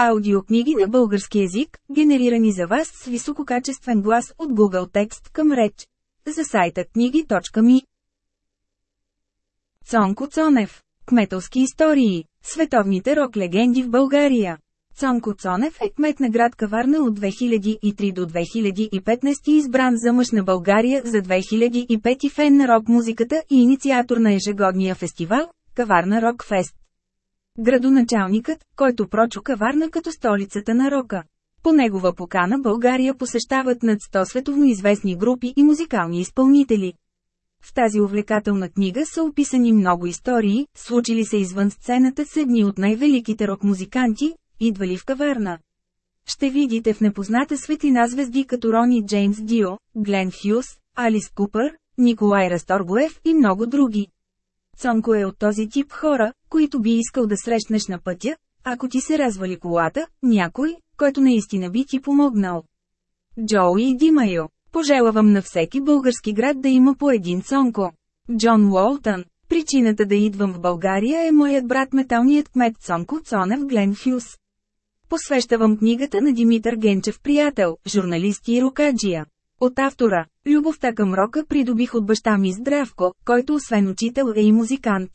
Аудиокниги на български език, генерирани за вас с висококачествен глас от Google Текст към реч. За сайта книги.ми Цонко Цонев. Кметовски истории. Световните рок-легенди в България. Цонко Цонев е кмет на град Каварна от 2003 до 2015 избран за мъж на България за 2005 фен на рок-музиката и инициатор на ежегодния фестивал Каварна Рок Фест градоначалникът, който прочука Варна като столицата на рока. По негова покана България посещават над 100 световно известни групи и музикални изпълнители. В тази увлекателна книга са описани много истории, случили се извън сцената с едни от най-великите рок-музиканти, идвали в каварна. Ще видите в непозната светлина звезди като Рони Джеймс Дио, Глен Хюс, Алис Купър, Николай Расторгоев и много други. Цонко е от този тип хора, които би искал да срещнеш на пътя, ако ти се развали колата, някой, който наистина би ти помогнал. Джоуи и Димайо. Пожелавам на всеки български град да има по един Цонко. Джон Уолтън. Причината да идвам в България е моят брат металният кмет Цонко Цонев Глен Хюс. Посвещавам книгата на Димитър Генчев приятел, журналист и рукаджия. От автора, любовта към рока придобих от баща ми Здравко, който освен учител е и музикант.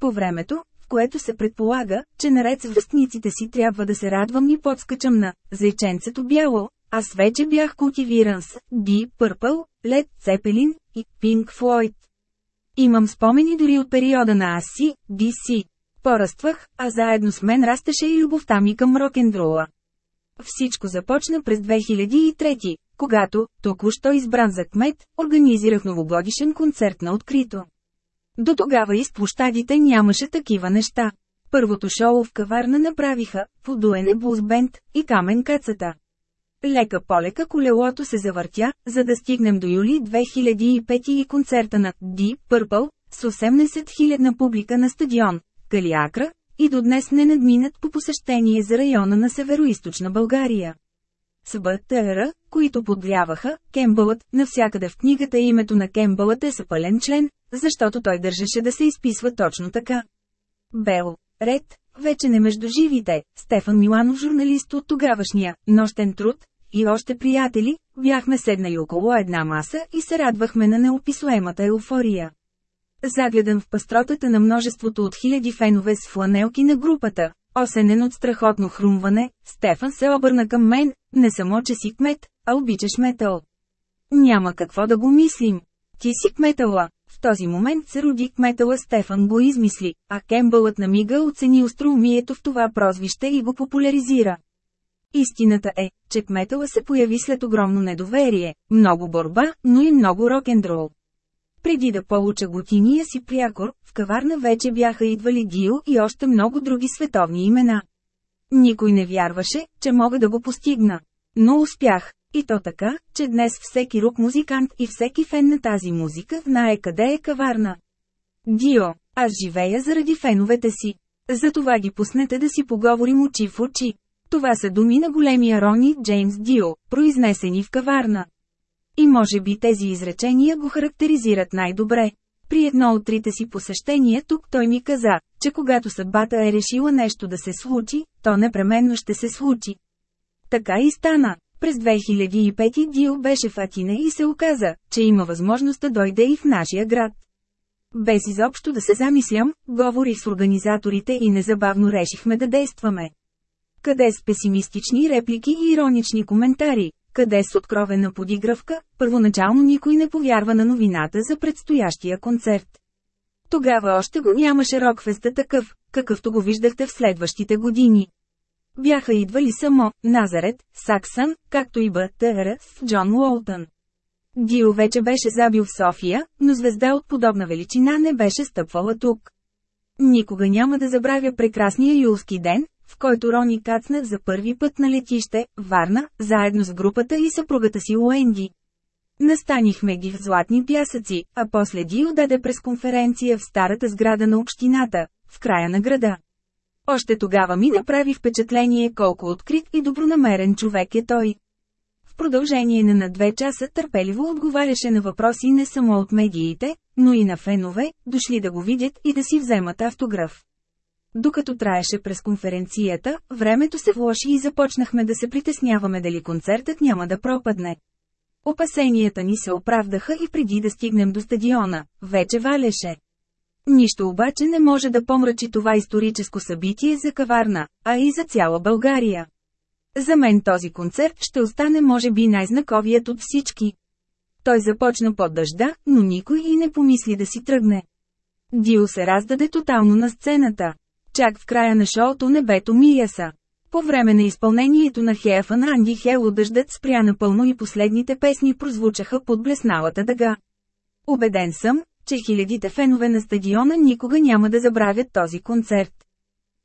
По времето, в което се предполага, че наред с връстниците си трябва да се радвам и подскачам на «Зайченцето бяло», аз вече бях култивиран с «Ди Пърпъл», «Лед Цепелин» и «Пинк Флойд». Имам спомени дори от периода на Аси, DC. Пораствах, а заедно с мен растеше и любовта ми към рок-н-рола. Всичко започна през 2003, когато, току-що избран за кмет, организирах новогодишен концерт на открито. До тогава из площадите нямаше такива неща. Първото шоу в каварна направиха «Подуене Бузбенд» и Камен Кацата. Лека полека колелото се завъртя, за да стигнем до юли 2005 и концерта на Ди Пърпъл с 18 000 публика на стадион Калиакра, и до днес не надминат по посещение за района на североизточна България. С БТР, които подвяваха, Кембълът, навсякъде в книгата името на Кембълът е съпален член, защото той държеше да се изписва точно така. Бел, Ред, вече не между живите, Стефан Миланов журналист от тогавашния «Нощен труд», и още приятели, бяхме седнали около една маса и се радвахме на неописуемата еуфория. Загледан в пастротата на множеството от хиляди фенове с фланелки на групата, осенен от страхотно хрумване, Стефан се обърна към мен, не само че си кмет, а обичаш метал. Няма какво да го мислим. Ти си кметала. В този момент се роди кметала Стефан го измисли, а Кембълът на мига оцени остроумието в това прозвище и го популяризира. Истината е, че кметала се появи след огромно недоверие, много борба, но и много рок-н-рол. Преди да получа готиния си прякор, в каварна вече бяха идвали Дио и още много други световни имена. Никой не вярваше, че мога да го постигна. Но успях. И то така, че днес всеки рук музикант и всеки фен на тази музика знае къде е каварна. Дио, аз живея заради феновете си. Затова ги пуснете да си поговорим очи в очи. Това са думи на големия Рони Джеймс Дио, произнесени в каварна. И може би тези изречения го характеризират най-добре. При едно от трите си посещения тук той ми каза, че когато съдбата е решила нещо да се случи, то непременно ще се случи. Така и стана. През 2005 Дил беше в Атина и се оказа, че има възможност да дойде и в нашия град. Без изобщо да се замислям, говорих с организаторите и незабавно решихме да действаме. Къде с песимистични реплики и иронични коментари, къде с откровена подигравка, първоначално никой не повярва на новината за предстоящия концерт. Тогава още го нямаше рокфеста такъв, какъвто го виждахте в следващите години. Бяха идвали само Назарет, Саксън, както и БТР с Джон Уолтън. Дио вече беше забил в София, но звезда от подобна величина не беше стъпвала тук. Никога няма да забравя прекрасния юлски ден, в който Рони кацна за първи път на летище, Варна, заедно с групата и съпругата си Уенди. Настанихме ги в златни пясъци, а после Дио даде през конференция в старата сграда на общината, в края на града. Още тогава ми направи впечатление колко открит и добронамерен човек е той. В продължение на на две часа търпеливо отговаряше на въпроси не само от медиите, но и на фенове, дошли да го видят и да си вземат автограф. Докато траеше през конференцията, времето се влоши и започнахме да се притесняваме дали концертът няма да пропадне. Опасенията ни се оправдаха и преди да стигнем до стадиона, вече валеше. Нищо обаче не може да помрачи това историческо събитие за каварна, а и за цяла България. За мен този концерт ще остане може би най-знаковият от всички. Той започна под дъжда, но никой и не помисли да си тръгне. Дио се раздаде тотално на сцената. Чак в края на шоуто небето мияса. По време на изпълнението на Хеафа на Анди Хело дъждът спря напълно и последните песни прозвучаха под блесналата дъга. Обеден съм, че хилядите фенове на стадиона никога няма да забравят този концерт.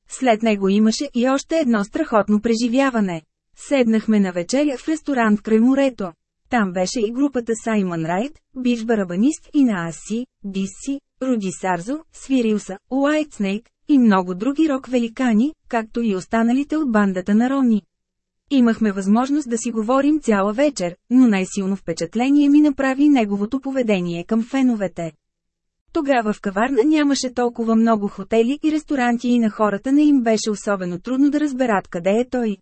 След него имаше и още едно страхотно преживяване. Седнахме на вечеря в ресторант край морето. Там беше и групата Саймън Райт, бивш барабанист и на Аси, Диси, Руди Сарзо, Свирилса, Уайтснейк и много други рок-великани, както и останалите от бандата на Рони. Имахме възможност да си говорим цяла вечер, но най-силно впечатление ми направи неговото поведение към феновете. Тогава в каварна нямаше толкова много хотели и ресторанти и на хората не им беше особено трудно да разберат къде е той.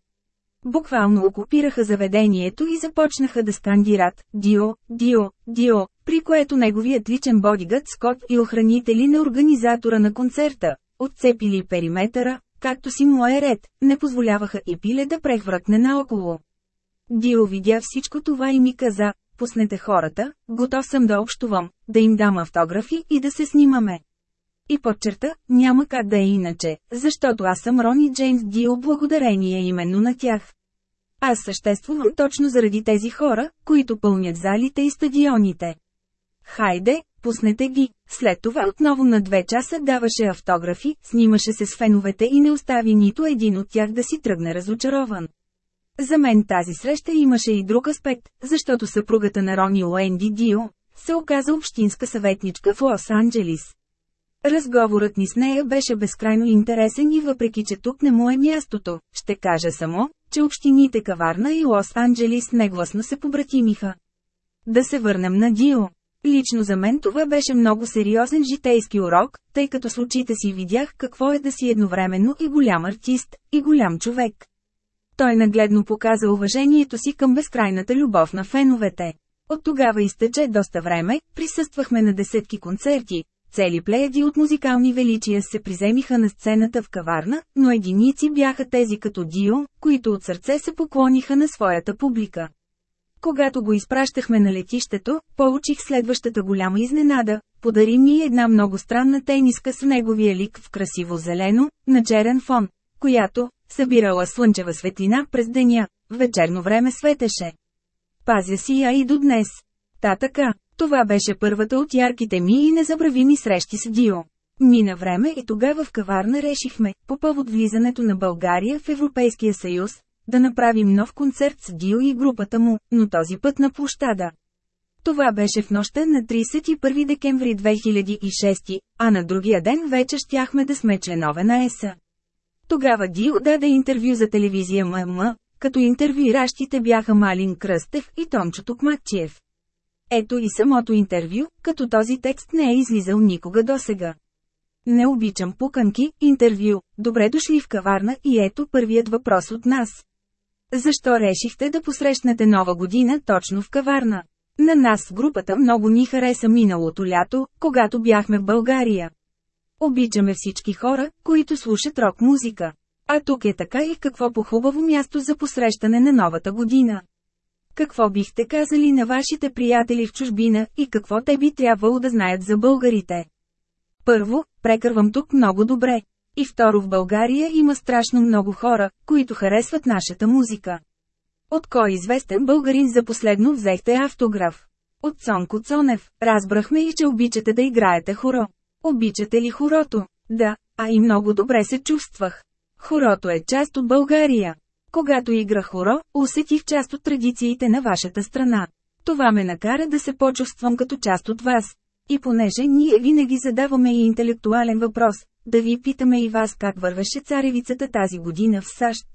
Буквално окупираха заведението и започнаха да скандират «Дио, Дио, Дио», при което неговият личен бодигът Скот и охранители на организатора на концерта, отцепили периметъра, както си му е ред, не позволяваха и пиле да прехвъркне наоколо. Дио видя всичко това и ми каза, пуснете хората, готов съм да общувам, да им дам автографи и да се снимаме. И подчерта, няма как да е иначе, защото аз съм Рони Джеймс Дио благодарение именно на тях. Аз съществувам точно заради тези хора, които пълнят залите и стадионите. Хайде, пуснете ги. След това отново на две часа даваше автографи, снимаше се с феновете и не остави нито един от тях да си тръгне разочарован. За мен тази среща имаше и друг аспект, защото съпругата на Рони Уенди Дио се оказа общинска съветничка в Лос-Анджелис. Разговорът ни с нея беше безкрайно интересен и въпреки че тук не му е мястото, ще кажа само, че общините Каварна и Лос-Анджелис негласно се побратимиха. Да се върнем на Дио. Лично за мен това беше много сериозен житейски урок, тъй като с очите си видях какво е да си едновременно и голям артист, и голям човек. Той нагледно показа уважението си към безкрайната любов на феновете. От тогава изтече доста време, присъствахме на десетки концерти, цели плеяди от музикални величия се приземиха на сцената в каварна, но единици бяха тези като Дио, които от сърце се поклониха на своята публика. Когато го изпращахме на летището, получих следващата голяма изненада, подари ми една много странна тениска с неговия лик в красиво зелено, на черен фон, която, събирала слънчева светлина през деня, вечерно време светеше. Пазя си я и до днес. Та така, това беше първата от ярките ми и незабравими срещи с Дио. Мина време и тогава в каварна решихме, по повод влизането на България в Европейския съюз, да направим нов концерт с Дио и групата му, но този път на площада. Това беше в нощта на 31 декември 2006, а на другия ден вече щяхме да сме членове на ЕСА. Тогава Дио даде интервю за телевизия ММ, като интервюиращите бяха Малин Кръстев и Томчо Токмачиев. Ето и самото интервю, като този текст не е излизал никога досега. Не обичам пуканки, интервю, добре дошли в каварна и ето първият въпрос от нас. Защо решихте да посрещнете нова година точно в каварна? На нас в групата много ни хареса миналото лято, когато бяхме в България. Обичаме всички хора, които слушат рок-музика. А тук е така и какво по-хубаво място за посрещане на новата година. Какво бихте казали на вашите приятели в чужбина и какво те би трябвало да знаят за българите? Първо, прекървам тук много добре. И второ в България има страшно много хора, които харесват нашата музика. От кой известен българин за последно взехте автограф? От Цонко Цонев. Разбрахме и че обичате да играете хоро. Обичате ли хорото? Да, а и много добре се чувствах. Хорото е част от България. Когато играх хоро, усетих част от традициите на вашата страна. Това ме накара да се почувствам като част от вас. И понеже ние винаги задаваме и интелектуален въпрос, да ви питаме и вас как вървеше царевицата тази година в САЩ.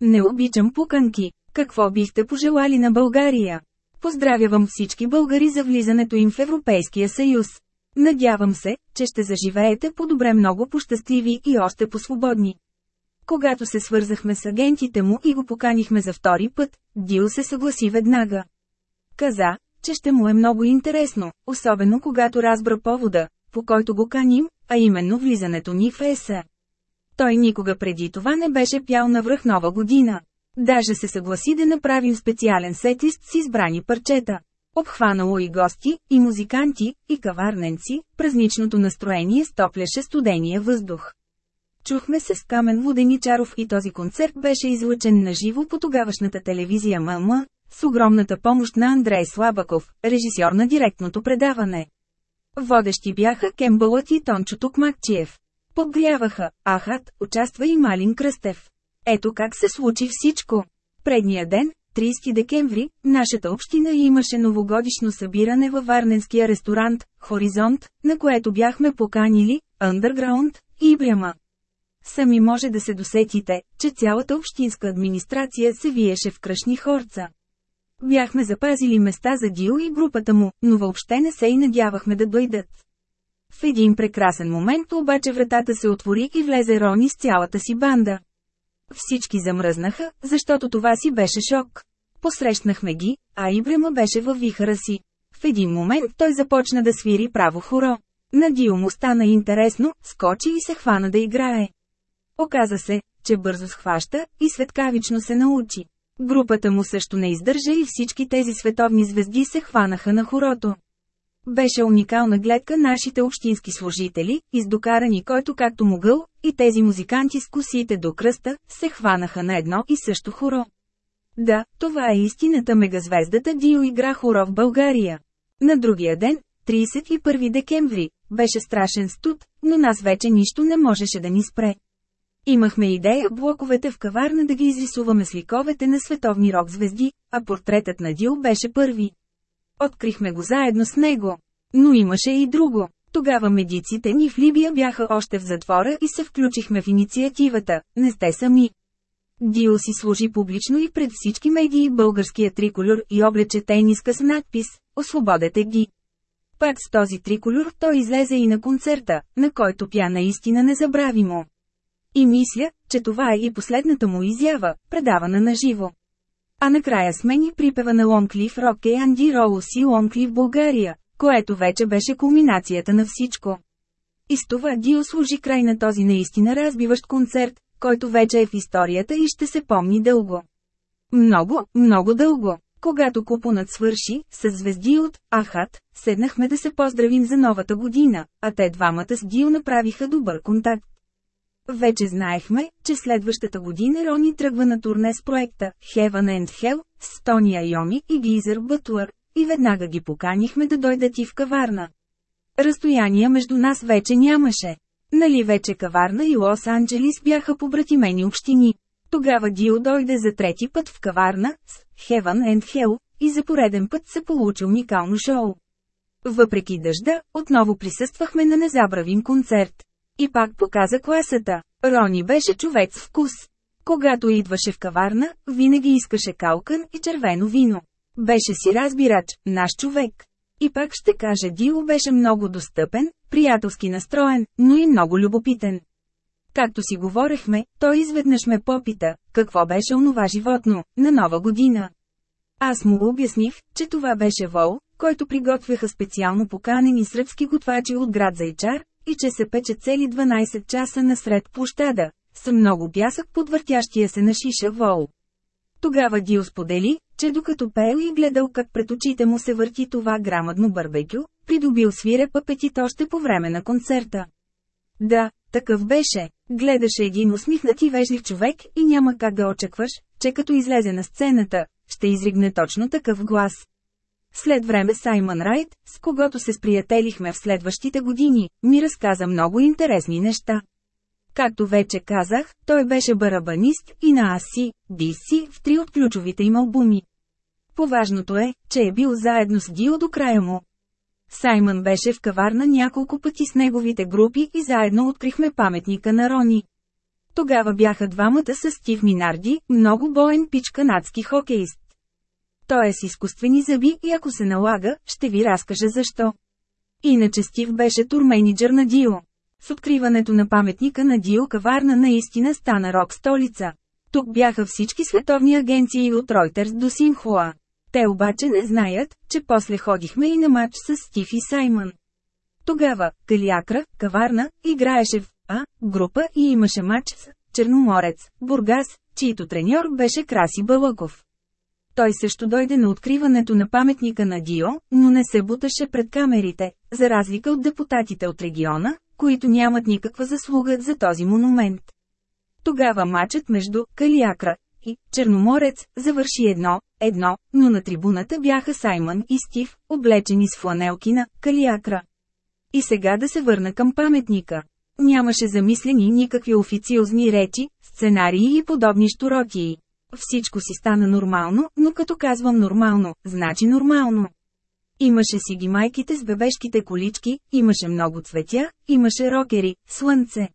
Не обичам пуканки, какво бихте пожелали на България? Поздравявам всички българи за влизането им в Европейския съюз. Надявам се, че ще заживеете по-добре много по-щастливи и още по-свободни. Когато се свързахме с агентите му и го поканихме за втори път, Дил се съгласи веднага. Каза, че ще му е много интересно, особено когато разбра повода, по който го каним, а именно влизането ни в ЕСА. Той никога преди това не беше пял на връх нова година. Даже се съгласи да направим специален сетлист с избрани парчета. Обхванало и гости, и музиканти, и каварненци, празничното настроение стопляше студения въздух. Чухме се с Камен Воденичаров и този концерт беше излъчен на живо по тогавашната телевизия ММ, с огромната помощ на Андрей Слабаков, режисьор на директното предаване. Водещи бяха Кембълът и Тончо Токмакчиев. Подгряваха, ахат, участва и Малин Кръстев. Ето как се случи всичко. Предния ден, 30 декември, нашата община имаше новогодишно събиране във Варненския ресторант «Хоризонт», на което бяхме поканили «Underground» и Бряма. Сами може да се досетите, че цялата общинска администрация се виеше в кръшни хорца. Бяхме запазили места за Дил и групата му, но въобще не се и надявахме да дойдат. В един прекрасен момент обаче вратата се отвори и влезе Рони с цялата си банда. Всички замръзнаха, защото това си беше шок. Посрещнахме ги, а Ибрема беше във вихара си. В един момент той започна да свири право хоро. На Дио му стана интересно, скочи и се хвана да играе. Оказа се, че бързо схваща и светкавично се научи. Групата му също не издържа и всички тези световни звезди се хванаха на хорото. Беше уникална гледка нашите общински служители, издокарани който както могъл, и тези музиканти с косите до кръста, се хванаха на едно и също хоро. Да, това е истината мегазвездата Дио игра хоро в България. На другия ден, 31 декември, беше страшен студ, но нас вече нищо не можеше да ни спре. Имахме идея блоковете в каварна да ги изрисуваме с ликовете на световни рок-звезди, а портретът на Дил беше първи. Открихме го заедно с него. Но имаше и друго. Тогава медиците ни в Либия бяха още в затвора и се включихме в инициативата. Не сте сами. Дио си служи публично и пред всички медии българския триколюр и облече тениска с надпис «Освободете ги». Пак с този триколюр той излезе и на концерта, на който пя наистина незабравимо. И мисля, че това е и последната му изява, предавана на живо. А накрая смени припева на Лонклиф Рок е Анди Роуз и Лонклиф България, което вече беше кулминацията на всичко. И с това Дио служи край на този наистина разбиващ концерт, който вече е в историята и ще се помни дълго. Много, много дълго. Когато купонът свърши, с звезди от Ахат, седнахме да се поздравим за новата година, а те двамата с Дио направиха добър контакт. Вече знаехме, че следващата година Рони тръгва на турне с проекта Heaven and Hell с Тония Йоми и Гизер Бътлър, и веднага ги поканихме да дойдат и в каварна. Разстояния между нас вече нямаше. Нали вече Каварна и Лос-Анджелис бяха побратимени общини. Тогава Дио дойде за трети път в Каварна, с Heaven and Hell, и за пореден път се получи уникално шоу. Въпреки дъжда, отново присъствахме на незабравим концерт. И пак показа класата. Рони беше човек с вкус. Когато идваше в каварна, винаги искаше калкан и червено вино. Беше си разбирач, наш човек. И пак ще кажа Дио беше много достъпен, приятелски настроен, но и много любопитен. Както си говорехме, той изведнъж ме попита, какво беше онова животно, на нова година. Аз му обясних, че това беше вол, който приготвяха специално поканени сръбски готвачи от град Зайчар, и че се пече цели 12 часа насред площада, с много пясък под въртящия се на шиша вол. Тогава Дио сподели, че докато пеел и гледал как пред очите му се върти това грамадно барбекю, придобил свиреп апетит още по време на концерта. Да, такъв беше. Гледаше един усмихнат и вежлив човек и няма как да очакваш, че като излезе на сцената, ще изригне точно такъв глас. След време Саймън Райт, с когото се сприятелихме в следващите години, ми разказа много интересни неща. Както вече казах, той беше барабанист и на Аси, DC в три от ключовите им албуми. Поважното е, че е бил заедно с Дио до края му. Саймън беше в каварна няколко пъти с неговите групи и заедно открихме паметника на Рони. Тогава бяха двамата с Стив Минарди, много боен пич канадски хокеист. Той е с изкуствени зъби и ако се налага, ще ви разкажа защо. Иначе Стив беше турменеджер на Дио. С откриването на паметника на Дио Каварна наистина стана рок столица. Тук бяха всички световни агенции от Reuters до Синхуа. Те обаче не знаят, че после ходихме и на матч с Стив и Саймън. Тогава, Калиакра, Каварна, играеше в А група и имаше матч с Черноморец, Бургас, чийто треньор беше Краси Балъков. Той също дойде на откриването на паметника на Дио, но не се буташе пред камерите, за разлика от депутатите от региона, които нямат никаква заслуга за този монумент. Тогава матчът между Калиакра и Черноморец завърши едно, едно, но на трибуната бяха Саймън и Стив, облечени с фланелки на Калиакра. И сега да се върна към паметника. Нямаше замислени никакви официозни речи, сценарии и подобни штуротии. Всичко си стана нормално, но като казвам нормално, значи нормално. Имаше си ги майките с бебешките колички, имаше много цветя, имаше рокери, слънце.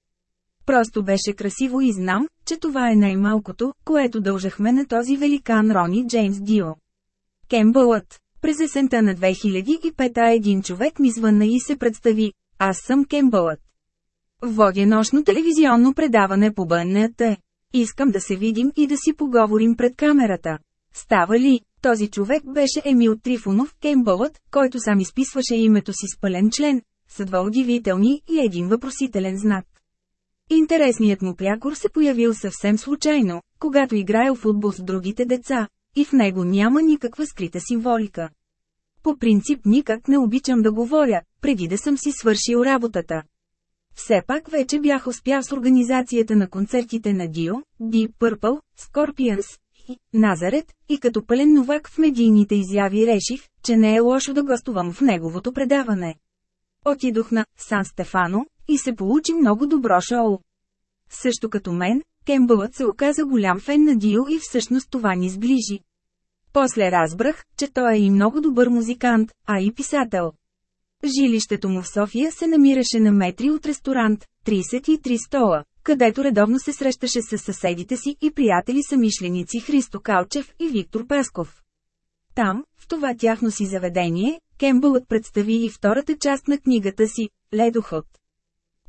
Просто беше красиво и знам, че това е най-малкото, което дължахме на този великан Рони Джеймс Дио. Кембълът През есента на 2005 един човек ми звънна и се представи, аз съм Кембълът. Водя нощно телевизионно предаване по БНТ. Искам да се видим и да си поговорим пред камерата. Става ли? Този човек беше Емил Трифонов, Кембълът, който сам изписваше името си с пълен член, с два удивителни и един въпросителен знак. Интересният му прякор се появил съвсем случайно, когато играел футбол с другите деца, и в него няма никаква скрита символика. По принцип никак не обичам да говоря, преди да съм си свършил работата. Все пак вече бях успял с организацията на концертите на Dio, Deep Purple, Scorpions и Назарет, и като пълен новак в медийните изяви реших, че не е лошо да гостувам в неговото предаване. Отидох на Сан Стефано и се получи много добро шоу. Също като мен, Кембълът се оказа голям фен на Дио и всъщност това ни сближи. После разбрах, че той е и много добър музикант, а и писател. Жилището му в София се намираше на метри от ресторант, 33 стола, където редовно се срещаше с съседите си и приятели самишленици Христо Калчев и Виктор Песков. Там, в това тяхно си заведение, Кембълът представи и втората част на книгата си «Ледоход».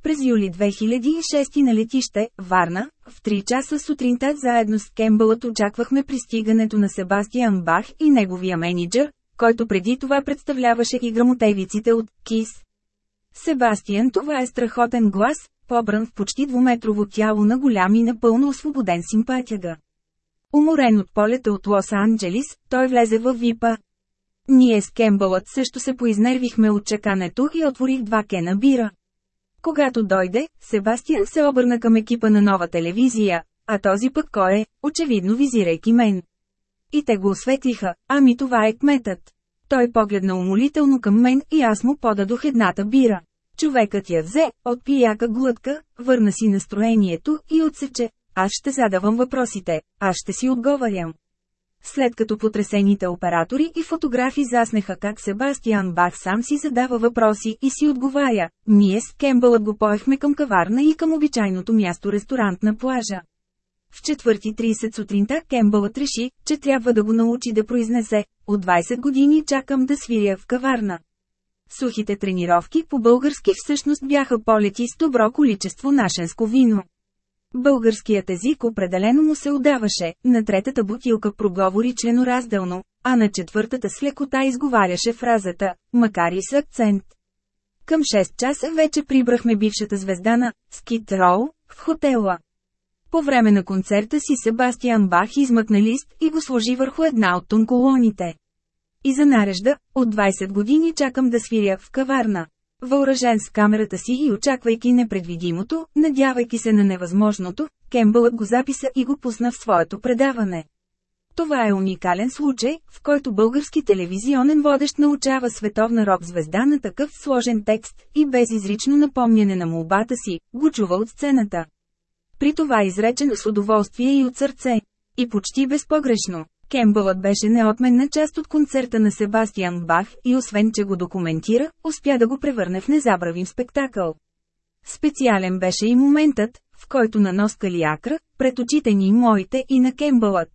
През юли 2006 на летище, Варна, в 3 часа сутринта заедно с Кембълът очаквахме пристигането на Себастиан Бах и неговия менеджер, който преди това представляваше и грамотевиците от «Кис». Себастиан това е страхотен глас, побран в почти двуметрово тяло на голям и напълно освободен симпатяга. Уморен от полета от Лос-Анджелис, той влезе в ВИПа. Ние с Кембълът също се поизнервихме от чакането и отворих два кена бира. Когато дойде, Себастиан се обърна към екипа на нова телевизия, а този пък кой е, очевидно визирайки мен. И те го осветлиха, ами това е кметът. Той погледна умолително към мен и аз му подадох едната бира. Човекът я взе, отпи яка глътка, върна си настроението и отсече. Аз ще задавам въпросите, аз ще си отговарям. След като потресените оператори и фотографи заснеха как Себастиан Бах сам си задава въпроси и си отговаря, ние с Кембълът го поехме към каварна и към обичайното място ресторант на плажа. В четвърти 30 сутринта Кембълът реши, че трябва да го научи да произнесе, от 20 години чакам да свиря в каварна. Сухите тренировки по български всъщност бяха полети с добро количество нашенско вино. Българският език определено му се отдаваше, на третата бутилка проговори членоразделно, а на четвъртата с лекота изговаряше фразата, макар и с акцент. Към 6 часа вече прибрахме бившата звезда на «Скит Роу» в хотела. По време на концерта си Себастиан Бах измъкна лист и го сложи върху една от тонколоните. И за нарежда, от 20 години чакам да свиря в каварна. Въоръжен с камерата си и очаквайки непредвидимото, надявайки се на невъзможното, Кембълът го записа и го пусна в своето предаване. Това е уникален случай, в който български телевизионен водещ научава световна рок-звезда на такъв сложен текст и без изрично напомняне на молбата си, го чува от сцената. При това изречено с удоволствие и от сърце. И почти безпогрешно. Кембълът беше неотменна част от концерта на Себастиан Бах и освен че го документира, успя да го превърне в незабравим спектакъл. Специален беше и моментът, в който на носка Лиакра, пред очите ни моите и на Кембълът.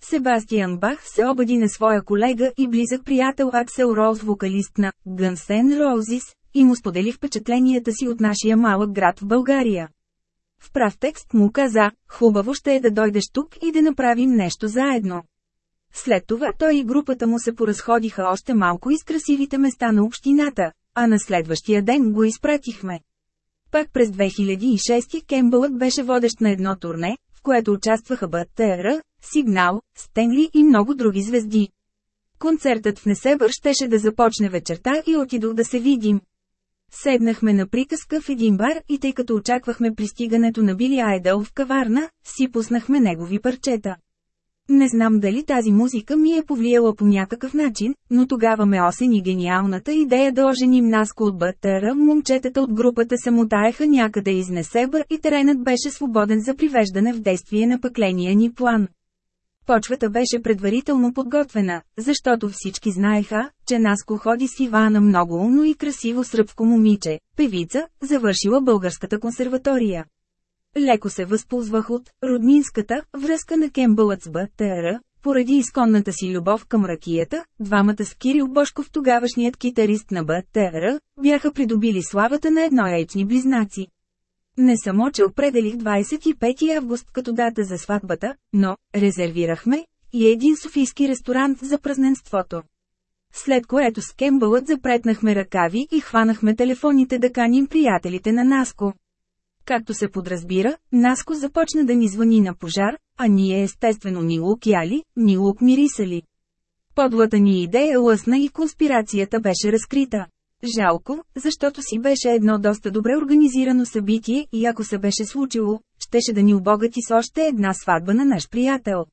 Себастиан Бах се обади на своя колега и близък приятел Аксел Роуз, вокалист на Guns Roses, и му сподели впечатленията си от нашия малък град в България. В прав текст му каза, хубаво ще е да дойдеш тук и да направим нещо заедно. След това той и групата му се поразходиха още малко из красивите места на общината, а на следващия ден го изпратихме. Пак през 2006 Кембълът беше водещ на едно турне, в което участваха БТР, Сигнал, Стенли и много други звезди. Концертът в Несебър щеше да започне вечерта и отидох да се видим. Седнахме на приказка в един бар и тъй като очаквахме пристигането на Били Айдъл в каварна, си пуснахме негови парчета. Не знам дали тази музика ми е повлияла по някакъв начин, но тогава ме осени гениалната идея да оженим Наско от БТР. Момчетата от групата се мутаеха някъде из Несебър и теренът беше свободен за привеждане в действие на пъкления ни план. Почвата беше предварително подготвена, защото всички знаеха, че Наско ходи с Ивана много умно и красиво сръбско момиче, певица, завършила българската консерватория. Леко се възползвах от роднинската връзка на Кембълът с БТР, поради изконната си любов към ракията, двамата с Кирил Бошков тогавашният китарист на БТР, бяха придобили славата на еднояични близнаци. Не само, че определих 25 август като дата за сватбата, но резервирахме и един софийски ресторант за празненството. След което с Кембълът запретнахме ръкави и хванахме телефоните да каним приятелите на Наско. Както се подразбира, Наско започна да ни звъни на пожар, а ние естествено ни лук яли, ни лук мирисали. Подлата ни идея лъсна и конспирацията беше разкрита. Жалко, защото си беше едно доста добре организирано събитие и ако се беше случило, щеше да ни обогати с още една сватба на наш приятел.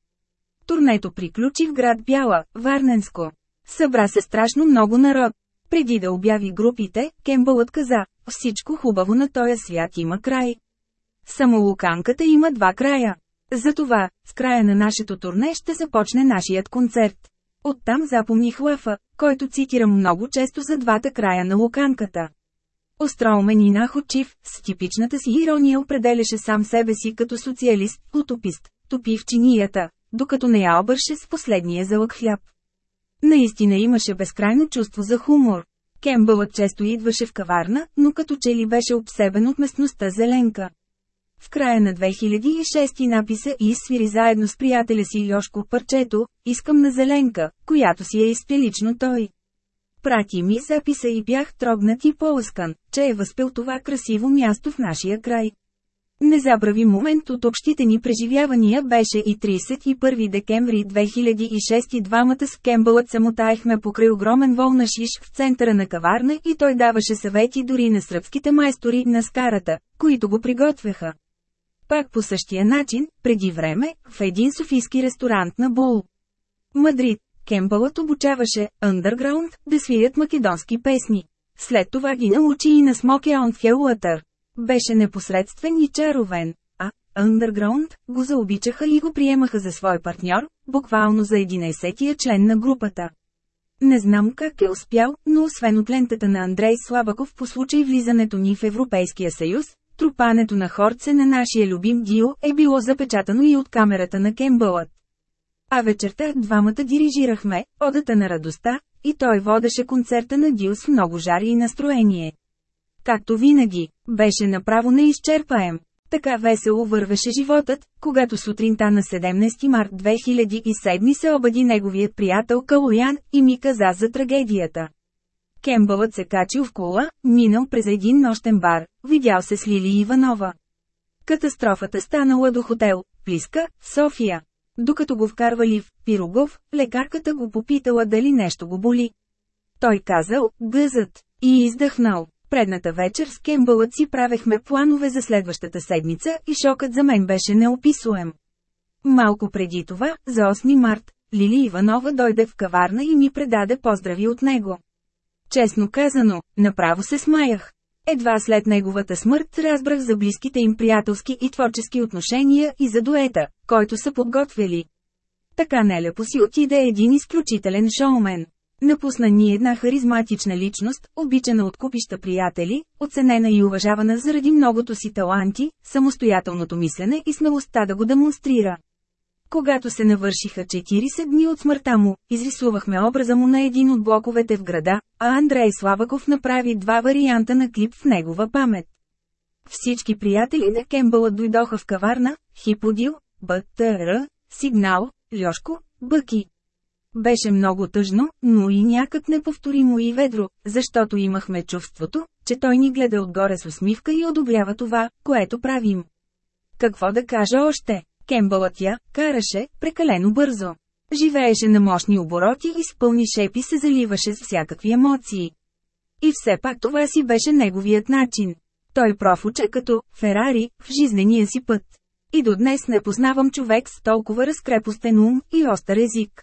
Турнето приключи в град Бяла, Варненско. Събра се страшно много народ. Преди да обяви групите, Кембълът каза, всичко хубаво на този свят има край. Само луканката има два края. Затова, с края на нашето турне ще започне нашият концерт. Оттам запомних Лъфа, който цитирам много често за двата края на луканката. Остроумен и находчив, с типичната си ирония определяше сам себе си като социалист, утопист, топи в чинията, докато не я обърше с последния залък хляб. Наистина имаше безкрайно чувство за хумор. Кембълът често идваше в каварна, но като че ли беше обсебен от местността Зеленка. В края на 2006 написа и свири заедно с приятеля си Йошко парчето «Искам на Зеленка», която си е изпи лично той. Прати ми записа и бях трогнат и полъскан, че е възпил това красиво място в нашия край. Незабрави момент от общите ни преживявания беше и 31 декември 2006 двамата с Кембълът се мотаехме покрай огромен вол на шиш в центъра на каварна и той даваше съвети дори на сръбските майстори на скарата, които го приготвяха. Пак по същия начин, преди време, в един софийски ресторант на Бул. Мадрид, Кембълът обучаваше Underground да свирят македонски песни. След това ги научи и на Smoke on Hell Беше непосредствен и чаровен, а Underground го заобичаха и го приемаха за свой партньор, буквално за 11-тия член на групата. Не знам как е успял, но освен от лентата на Андрей Слабаков по случай влизането ни в Европейския съюз, Трупането на хорце на нашия любим Дио е било запечатано и от камерата на Кембълът. А вечерта двамата дирижирахме, одата на радостта, и той водеше концерта на Дио с много жари и настроение. Както винаги, беше направо неизчерпаем. Така весело вървеше животът, когато сутринта на 17 март 2007 се обади неговият приятел Калоян и ми каза за трагедията. Кембълът се качил в кола, минал през един нощен бар, видял се с Лили Иванова. Катастрофата станала до хотел, Плиска, София. Докато го вкарвали в Пирогов, лекарката го попитала дали нещо го боли. Той казал, гъзът, и издъхнал. Предната вечер с Кембълът си правехме планове за следващата седмица и шокът за мен беше неописуем. Малко преди това, за 8 март, Лили Иванова дойде в каварна и ми предаде поздрави от него. Честно казано, направо се смаях. Едва след неговата смърт разбрах за близките им приятелски и творчески отношения и за дуета, който са подготвили. Така нелепо си отиде един изключителен шоумен. Напусна ни една харизматична личност, обичана от купища приятели, оценена и уважавана заради многото си таланти, самостоятелното мислене и смелостта да го демонстрира. Когато се навършиха 40 дни от смъртта му, изрисувахме образа му на един от блоковете в града, а Андрей Славаков направи два варианта на клип в негова памет. Всички приятели на Кембъла дойдоха в каварна, Хиподил, БТР, Сигнал, Льошко, Бъки. Беше много тъжно, но и някак неповторимо и ведро, защото имахме чувството, че той ни гледа отгоре с усмивка и одобрява това, което правим. Какво да кажа още? Кембълът я караше прекалено бързо. Живееше на мощни обороти и с пълни шепи се заливаше с всякакви емоции. И все пак това си беше неговият начин. Той профуча като Ферари в жизнения си път. И до днес не познавам човек с толкова разкрепостен ум и остър език.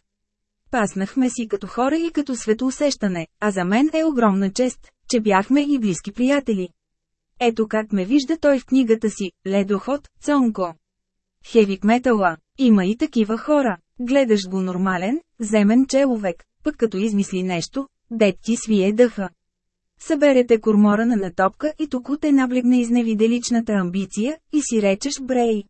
Паснахме си като хора и като светоусещане, а за мен е огромна чест, че бяхме и близки приятели. Ето как ме вижда той в книгата си, Ледоход, Цонко. Хевик метала. Има и такива хора. Гледаш го нормален, земен човек, пък като измисли нещо, дет ти свие дъха. Съберете корморана на топка и тук те наблегне изневиделичната амбиция, и си речеш брей.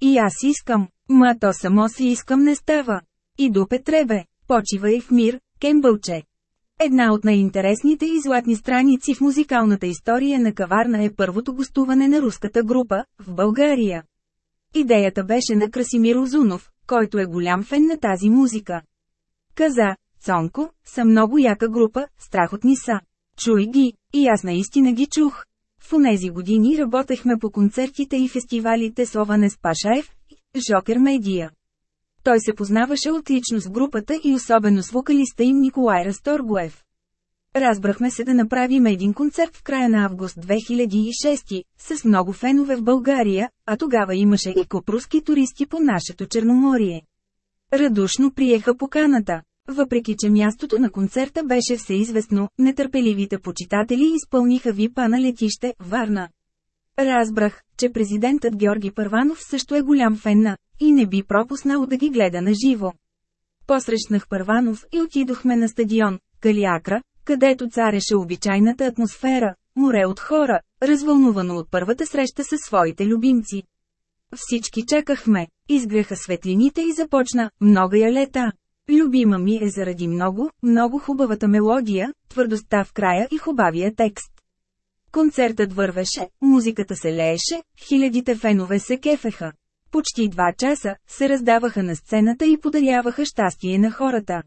И аз искам, ма то само си искам не става. И до Петребе, почивай в мир, Кембълче. Една от най-интересните и златни страници в музикалната история на Каварна е първото гостуване на руската група, в България. Идеята беше на Красимир Озунов, който е голям фен на тази музика. Каза, Цонко, са много яка група, страхотни са. Чуй ги, и аз наистина ги чух. В онези години работехме по концертите и фестивалите с Оване Спашаев Жокер Медия. Той се познаваше отлично с групата и особено с вокалиста им Николай Расторгуев. Разбрахме се да направим един концерт в края на август 2006, с много фенове в България, а тогава имаше и копруски туристи по нашето Черноморие. Радушно приеха поканата. Въпреки че мястото на концерта беше всеизвестно, нетърпеливите почитатели изпълниха випа на летище, Варна. Разбрах, че президентът Георги Първанов също е голям фен на, и не би пропуснал да ги гледа на живо. Посрещнах Първанов и отидохме на стадион, Калиакра, където цареше обичайната атмосфера, море от хора, развълнувано от първата среща със своите любимци. Всички чакахме, изгряха светлините и започна «Много я лета». Любима ми е заради много, много хубавата мелодия, твърдостта в края и хубавия текст. Концертът вървеше, музиката се лееше, хилядите фенове се кефеха. Почти два часа се раздаваха на сцената и подаряваха щастие на хората.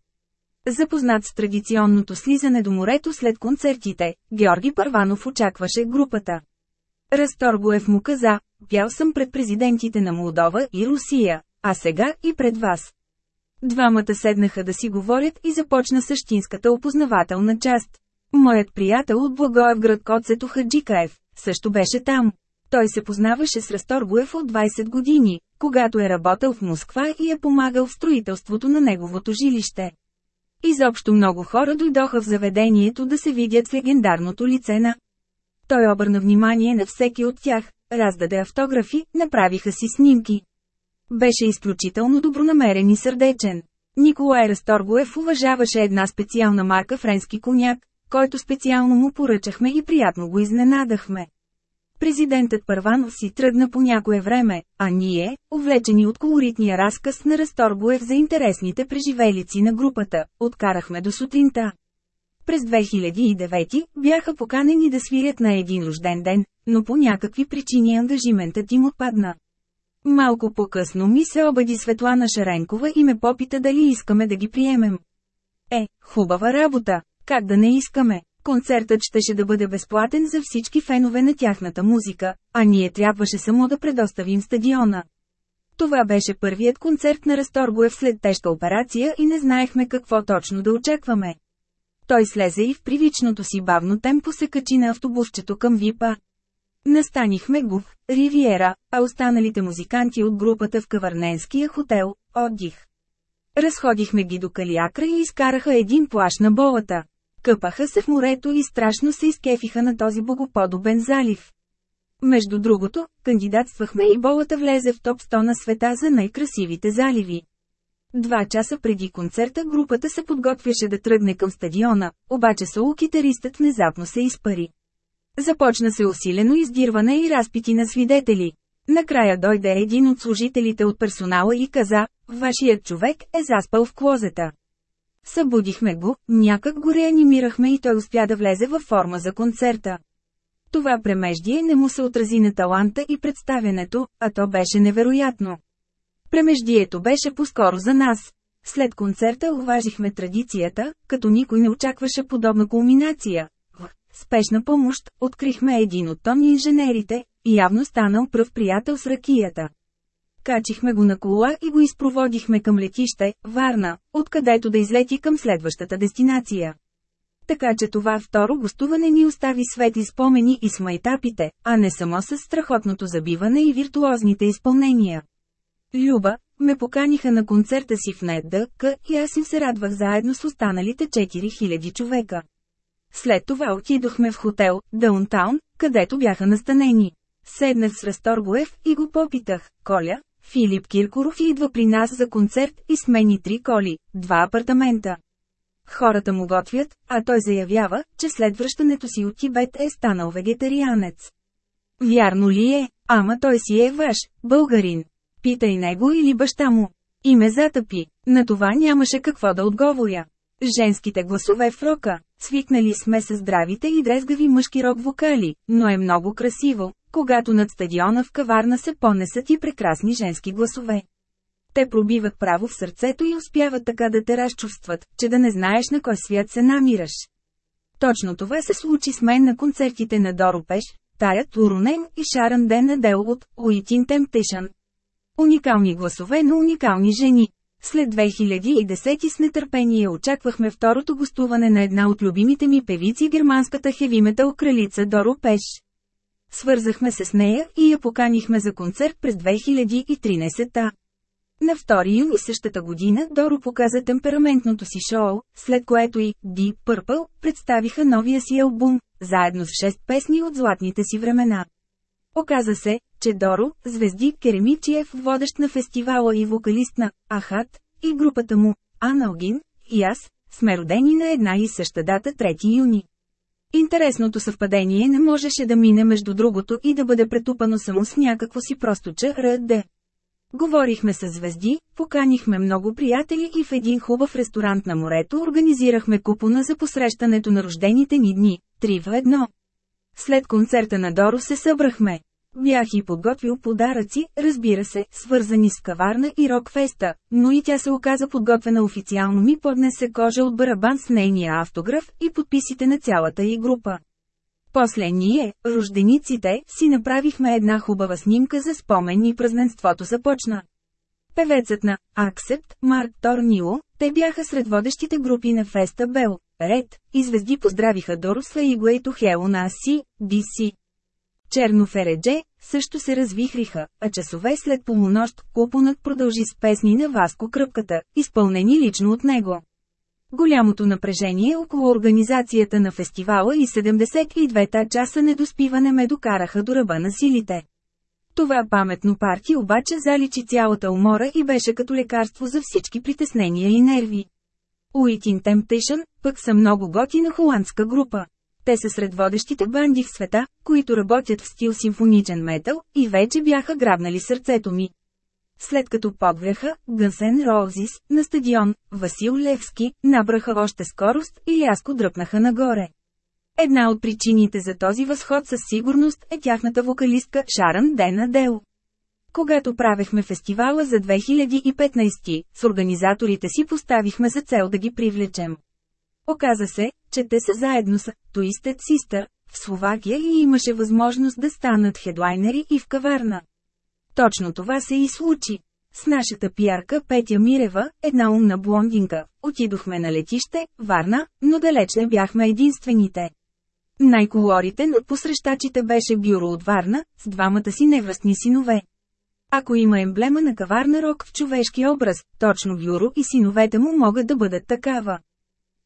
Запознат с традиционното слизане до морето след концертите, Георги Първанов очакваше групата. Разторгоев му каза, пял съм пред президентите на Молдова и Русия, а сега и пред вас. Двамата седнаха да си говорят и започна същинската опознавателна част. Моят приятел от Благоевград Коцето Хаджикаев, също беше там. Той се познаваше с Расторгоев от 20 години, когато е работил в Москва и е помагал в строителството на неговото жилище. Изобщо много хора дойдоха в заведението да се видят с легендарното лице на. Той обърна внимание на всеки от тях, раздаде автографи, направиха си снимки. Беше изключително добронамерен и сърдечен. Николай Расторгоев уважаваше една специална марка френски коняк, който специално му поръчахме и приятно го изненадахме. Президентът Първанов си тръгна по някое време, а ние, увлечени от колоритния разказ на Расторгоев за интересните преживелици на групата, откарахме до сутринта. През 2009 бяха поканени да свирят на един рожден ден, но по някакви причини ангажиментът им отпадна. Малко по-късно ми се обади Светлана Шаренкова и ме попита дали искаме да ги приемем. Е, хубава работа, как да не искаме? Концертът щеше да бъде безплатен за всички фенове на тяхната музика, а ние трябваше само да предоставим стадиона. Това беше първият концерт на Расторгоев след тежка операция и не знаехме какво точно да очакваме. Той слезе и в привичното си бавно темпо се качи на автобусчето към Випа. Настанихме го в Ривиера, а останалите музиканти от групата в Каварненския хотел – отдих. Разходихме ги до Калиакра и изкараха един плаш на болата. Къпаха се в морето и страшно се изкефиха на този богоподобен залив. Между другото, кандидатствахме и болата влезе в топ 100 на света за най-красивите заливи. Два часа преди концерта групата се подготвяше да тръгне към стадиона, обаче соло-китаристът внезапно се изпари. Започна се усилено издирване и разпити на свидетели. Накрая дойде един от служителите от персонала и каза, вашият човек е заспал в клозета. Събудихме го, някак го реанимирахме и той успя да влезе във форма за концерта. Това премеждие не му се отрази на таланта и представянето, а то беше невероятно. Премеждието беше по-скоро за нас. След концерта уважихме традицията, като никой не очакваше подобна кулминация. В спешна помощ открихме един от тони инженерите, явно станал пръв приятел с ракията. Качихме го на кола и го изпроводихме към летище, Варна, откъдето да излети към следващата дестинация. Така че това второ гостуване ни остави светли спомени и с майтапите, а не само с страхотното забиване и виртуозните изпълнения. Люба, ме поканиха на концерта си в НЕДК и аз им се радвах заедно с останалите 4000 човека. След това отидохме в хотел, Даунтаун, където бяха настанени. Седнах с Расторгоев и го попитах, Коля, Филип Киркоров идва при нас за концерт и смени три коли, два апартамента. Хората му готвят, а той заявява, че след връщането си от Тибет е станал вегетарианец. Вярно ли е? Ама той си е ваш, българин. Питай него или баща му. И ме затъпи. На това нямаше какво да отговоря. Женските гласове в рока. Свикнали сме с здравите и дрезгави мъжки рок вокали, но е много красиво, когато над стадиона в каварна се понесат и прекрасни женски гласове. Те пробиват право в сърцето и успяват така да те разчувстват, че да не знаеш на кой свят се намираш. Точно това се случи с мен на концертите на Доро Пеш, Тая Турунен и Шаран Ден Адел от Уитин Temptation. Уникални гласове на уникални жени. След 2010 с нетърпение очаквахме второто гостуване на една от любимите ми певици германската хевиметал кралица Доро Пеш. Свързахме се с нея и я поканихме за концерт през 2013-та. На 2 юни същата година Доро показа темпераментното си шоу, след което и Deep Purple представиха новия си албум, заедно с 6 песни от златните си времена. Оказа се, че Доро, звезди Керемичиев, водещ на фестивала и вокалист на Ахат, и групата му, Аналгин, и аз, сме родени на една и съща дата 3 юни. Интересното съвпадение не можеше да мине между другото и да бъде претупано само с някакво си просто ЧРД. Говорихме с звезди, поканихме много приятели и в един хубав ресторант на морето организирахме купона за посрещането на рождените ни дни, три в едно. След концерта на Доро се събрахме. Бях и подготвил подаръци, разбира се, свързани с каварна и рок-феста, но и тя се оказа подготвена официално ми поднесе кожа от барабан с нейния автограф и подписите на цялата и група. После ние, рождениците, си направихме една хубава снимка за спомен и празненството започна. Певецът на Аксепт, Марк Торнило, те бяха сред водещите групи на Феста Бел, Ред, и звезди поздравиха Доросва и Гуейто Хело на Аси, DC. Черно Фередже, също се развихриха, а часове след полунощ купонът продължи с песни на Васко Кръпката, изпълнени лично от него. Голямото напрежение около организацията на фестивала и 72-та часа недоспиване ме докараха до ръба на силите. Това паметно парти обаче заличи цялата умора и беше като лекарство за всички притеснения и нерви. Уитин Temptation пък са много готина холандска група. Те са сред водещите банди в света, които работят в стил симфоничен метал, и вече бяха грабнали сърцето ми. След като подвяха, Гънсен Роузис, на стадион, Васил Левски, набраха още скорост и яско дръпнаха нагоре. Една от причините за този възход със сигурност е тяхната вокалистка Шаран Дена Дел. Когато правехме фестивала за 2015, с организаторите си поставихме за цел да ги привлечем. Оказа се, че те са заедно с Twisted Sister в Словакия и имаше възможност да станат хедлайнери и в каварна. Точно това се и случи. С нашата пиарка Петя Мирева, една умна блондинка, отидохме на летище, Варна, но далеч не бяхме единствените. Най-колорите над посрещачите беше бюро от Варна, с двамата си невръстни синове. Ако има емблема на каварна рок в човешки образ, точно бюро и синовете му могат да бъдат такава.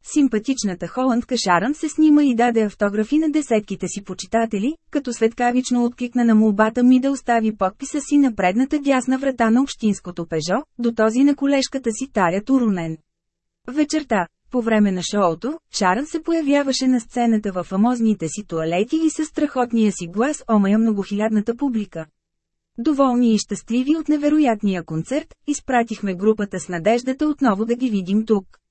Симпатичната холандка Шаран се снима и даде автографи на десетките си почитатели, като светкавично откликна на молбата ми да остави подписа си на предната дясна врата на общинското пежо, до този на колежката си Таря Турунен. Вечерта, по време на шоуто, Шаран се появяваше на сцената в фамозните си туалети и със страхотния си глас омая многохилядната публика. Доволни и щастливи от невероятния концерт, изпратихме групата с надеждата отново да ги видим тук.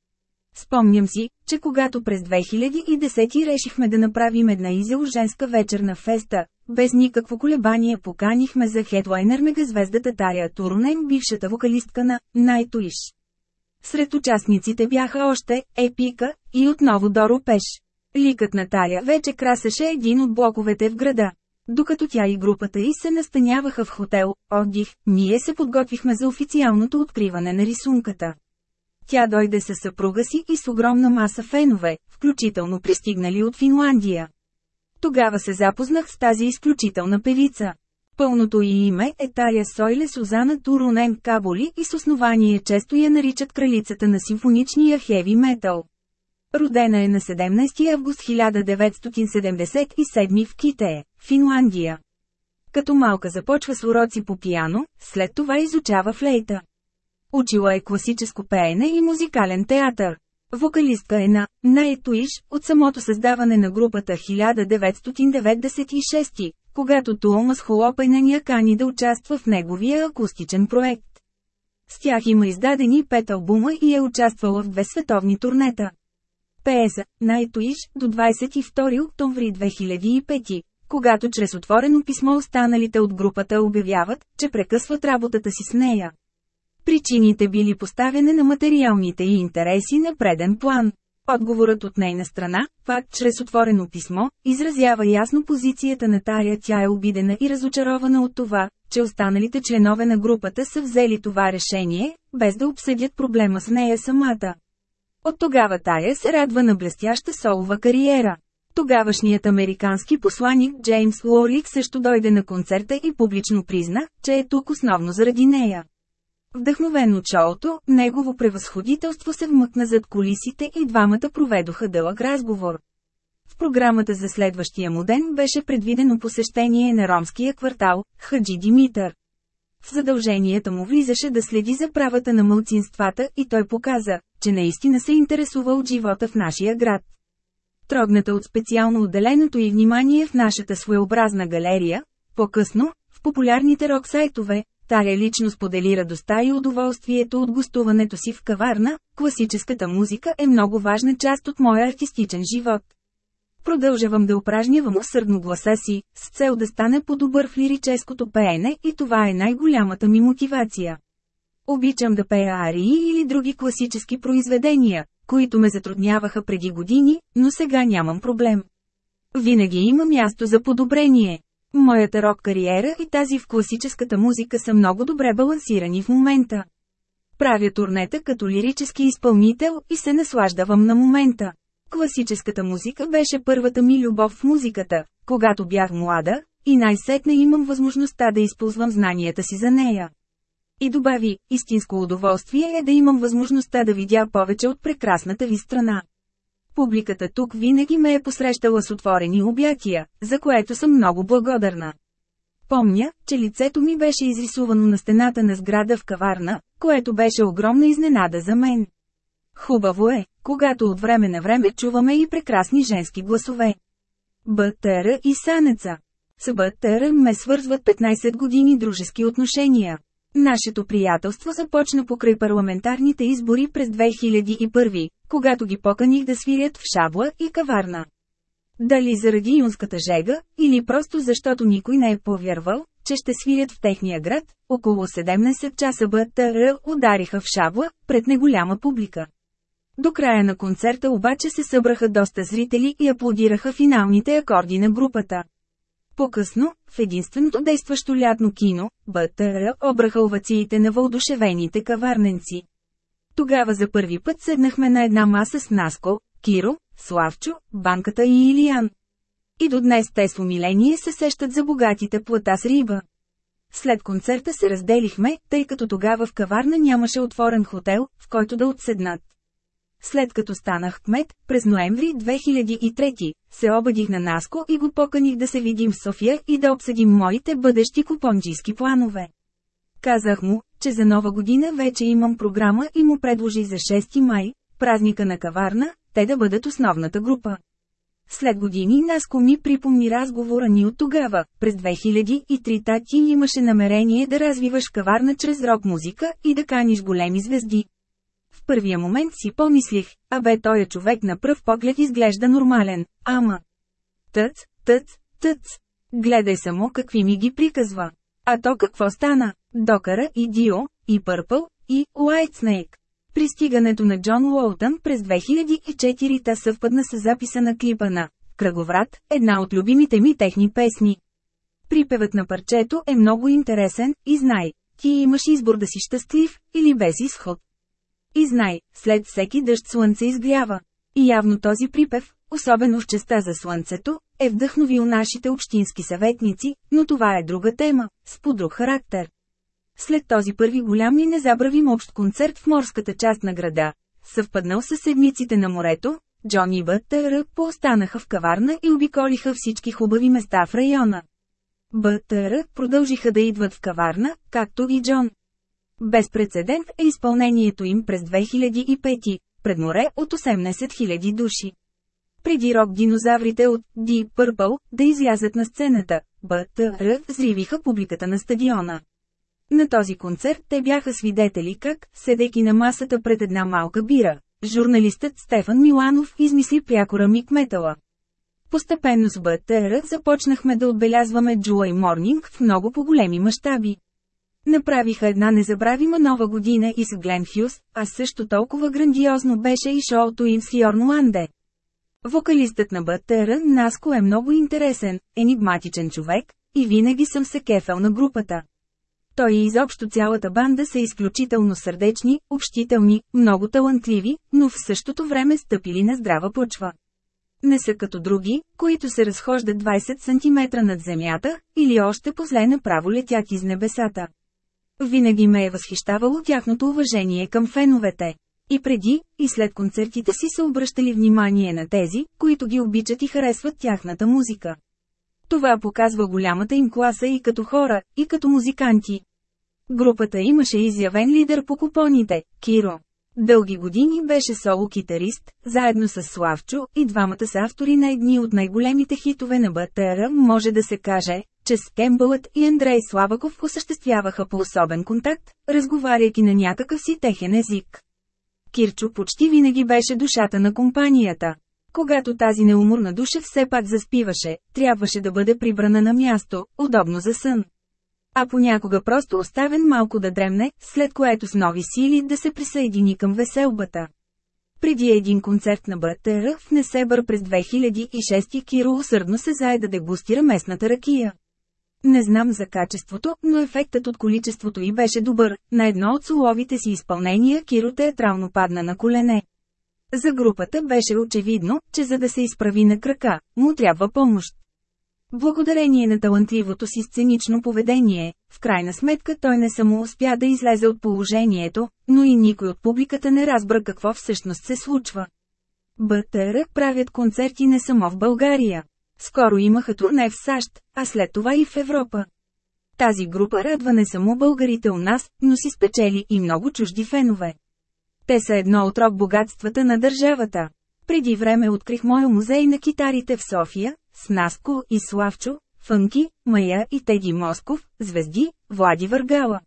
Спомням си, че когато през 2010 решихме да направим една изял женска вечерна феста, без никакво колебание поканихме за хедлайнер мегазвездата Тария Турунен, бившата вокалистка на Nightwish. Сред участниците бяха още Епика и отново Доро Пеш. Ликът на Таря вече красеше един от блоковете в града. Докато тя и групата й се настаняваха в хотел «Отдих», ние се подготвихме за официалното откриване на рисунката. Тя дойде със съпруга си и с огромна маса фенове, включително пристигнали от Финландия. Тогава се запознах с тази изключителна певица. Пълното й име е Таря Сойле Сузана Турунен Каболи и с основание често я наричат кралицата на симфоничния хеви метал. Родена е на 17 август 1977 в Китее, Финландия. Като малка започва с уроци по пиано, след това изучава флейта. Учила е класическо пеене и музикален театър. Вокалистка е на Найтуиш от самото създаване на групата 1996, когато Туомас Холопайнен я кани да участва в неговия акустичен проект. С тях има издадени пет албума и е участвала в две световни турнета. ПС, Найтуиш, до 22 октомври 2005, когато чрез отворено писмо останалите от групата обявяват, че прекъсват работата си с нея. Причините били поставяне на материалните и интереси на преден план. Отговорът от нейна страна, пак чрез отворено писмо, изразява ясно позицията на Таря. Тя е обидена и разочарована от това, че останалите членове на групата са взели това решение, без да обсъдят проблема с нея самата. От тогава Тая се радва на блестяща солова кариера. Тогавашният американски посланик Джеймс Лорик също дойде на концерта и публично призна, че е тук основно заради нея. Вдъхновен от шоуто, негово превъзходителство се вмъкна зад колисите и двамата проведоха дълъг разговор. В програмата за следващия му ден беше предвидено посещение на ромския квартал, Хаджи Димитър. В задълженията му влизаше да следи за правата на мълцинствата и той показа, че наистина се интересува от живота в нашия град. Трогната от специално отделеното и внимание в нашата своеобразна галерия, по-късно, в популярните рок Таря лично сподели радостта и удоволствието от гостуването си в каварна, класическата музика е много важна част от моя артистичен живот. Продължавам да упражнявам усърдно гласа си, с цел да стане по-добър в лирическото пеене и това е най-голямата ми мотивация. Обичам да пея арии или други класически произведения, които ме затрудняваха преди години, но сега нямам проблем. Винаги има място за подобрение. Моята рок кариера и тази в класическата музика са много добре балансирани в момента. Правя турнета като лирически изпълнител и се наслаждавам на момента. Класическата музика беше първата ми любов в музиката, когато бях млада, и най-сетне имам възможността да използвам знанията си за нея. И добави, истинско удоволствие е да имам възможността да видя повече от прекрасната ви страна. Публиката тук винаги ме е посрещала с отворени обятия, за което съм много благодарна. Помня, че лицето ми беше изрисувано на стената на сграда в каварна, което беше огромна изненада за мен. Хубаво е, когато от време на време чуваме и прекрасни женски гласове. БТР и Санеца. С БТР ме свързват 15 години дружески отношения. Нашето приятелство започна покрай парламентарните избори през 2001, когато ги поканих да свирят в Шабла и Каварна. Дали заради юнската жега, или просто защото никой не е повярвал, че ще свирят в техния град, около 17 часа БТР удариха в Шабла, пред неголяма публика. До края на концерта обаче се събраха доста зрители и аплодираха финалните акорди на групата. По-късно, в единственото действащо лятно кино, БТР обраха овациите на вълдушевените каварненци. Тогава за първи път седнахме на една маса с Наско, Киро, Славчо, Банката и Илиян. И до днес те с умиление се сещат за богатите плата с риба. След концерта се разделихме, тъй като тогава в каварна нямаше отворен хотел, в който да отседнат. След като станах кмет, през ноември 2003, се обадих на Наско и го поканих да се видим в София и да обсъдим моите бъдещи купонджийски планове. Казах му, че за нова година вече имам програма и му предложи за 6 май, празника на каварна, те да бъдат основната група. След години Наско ми припомни разговора ни от тогава. През 2003 ти имаше намерение да развиваш каварна чрез рок музика и да каниш големи звезди. В първия момент си помислих, а бе той е човек на пръв поглед изглежда нормален, ама. Тъц, тъц, тъц. Гледай само какви ми ги приказва. А то какво стана? Докара и Дио, и Пърпъл, и Уайтснейк. Пристигането на Джон Уолтън през 2004 съвпадна с записа на клипа на «Кръговрат», една от любимите ми техни песни. Припевът на парчето е много интересен, и знай, ти имаш избор да си щастлив, или без изход. И знай, след всеки дъжд слънце изгрява. И явно този припев, особено в частта за слънцето, е вдъхновил нашите общински съветници, но това е друга тема, с подруг характер. След този първи голям и незабравим общ концерт в морската част на града, съвпаднал с седмиците на морето, Джон и БТР поостанаха в каварна и обиколиха всички хубави места в района. БТР продължиха да идват в каварна, както и Джон. Без прецедент е изпълнението им през 2005, пред море от 18 000 души. Преди рок динозаврите от Deep Purple да излязат на сцената, БТР взривиха публиката на стадиона. На този концерт те бяха свидетели как, седейки на масата пред една малка бира, журналистът Стефан Миланов измисли прякора Мик Метала. Постепенно с БТР започнахме да отбелязваме Joy Morning в много по-големи мащаби. Направиха една незабравима нова година и с Глен Хюс, а също толкова грандиозно беше и шоуто им с Йорн Ланде. Вокалистът на БТР Наско е много интересен, енигматичен човек, и винаги съм се кефел на групата. Той и изобщо цялата банда са изключително сърдечни, общителни, много талантливи, но в същото време стъпили на здрава почва. Не са като други, които се разхождат 20 см над земята, или още после направо летят из небесата. Винаги ме е възхищавало тяхното уважение към феновете. И преди, и след концертите си са обръщали внимание на тези, които ги обичат и харесват тяхната музика. Това показва голямата им класа и като хора, и като музиканти. Групата имаше изявен лидер по купоните – Киро. Дълги години беше соло-китарист, заедно с Славчо, и двамата са автори на едни от най-големите хитове на БТР. Може да се каже, че с Кембълът и Андрей Славаков осъществяваха по особен контакт, разговаряйки на някакъв си техен език. Кирчо почти винаги беше душата на компанията. Когато тази неуморна душа все пак заспиваше, трябваше да бъде прибрана на място, удобно за сън. А понякога просто оставен малко да дремне, след което с нови сили да се присъедини към веселбата. Преди един концерт на БТР в Несебър през 2006 Киро усърдно се зае да дегустира местната ракия. Не знам за качеството, но ефектът от количеството й беше добър. На едно от соловите си изпълнения Киро театрално падна на колене. За групата беше очевидно, че за да се изправи на крака, му трябва помощ. Благодарение на талантливото си сценично поведение, в крайна сметка той не само успя да излезе от положението, но и никой от публиката не разбра какво всъщност се случва. БТР правят концерти не само в България. Скоро имаха турне в САЩ, а след това и в Европа. Тази група радва не само българите у нас, но си спечели и много чужди фенове. Те са едно от рок богатствата на държавата. Преди време открих моя музей на китарите в София, с Наско и Славчо, Фънки, Мая и Теди Москов, звезди, Влади Въргала.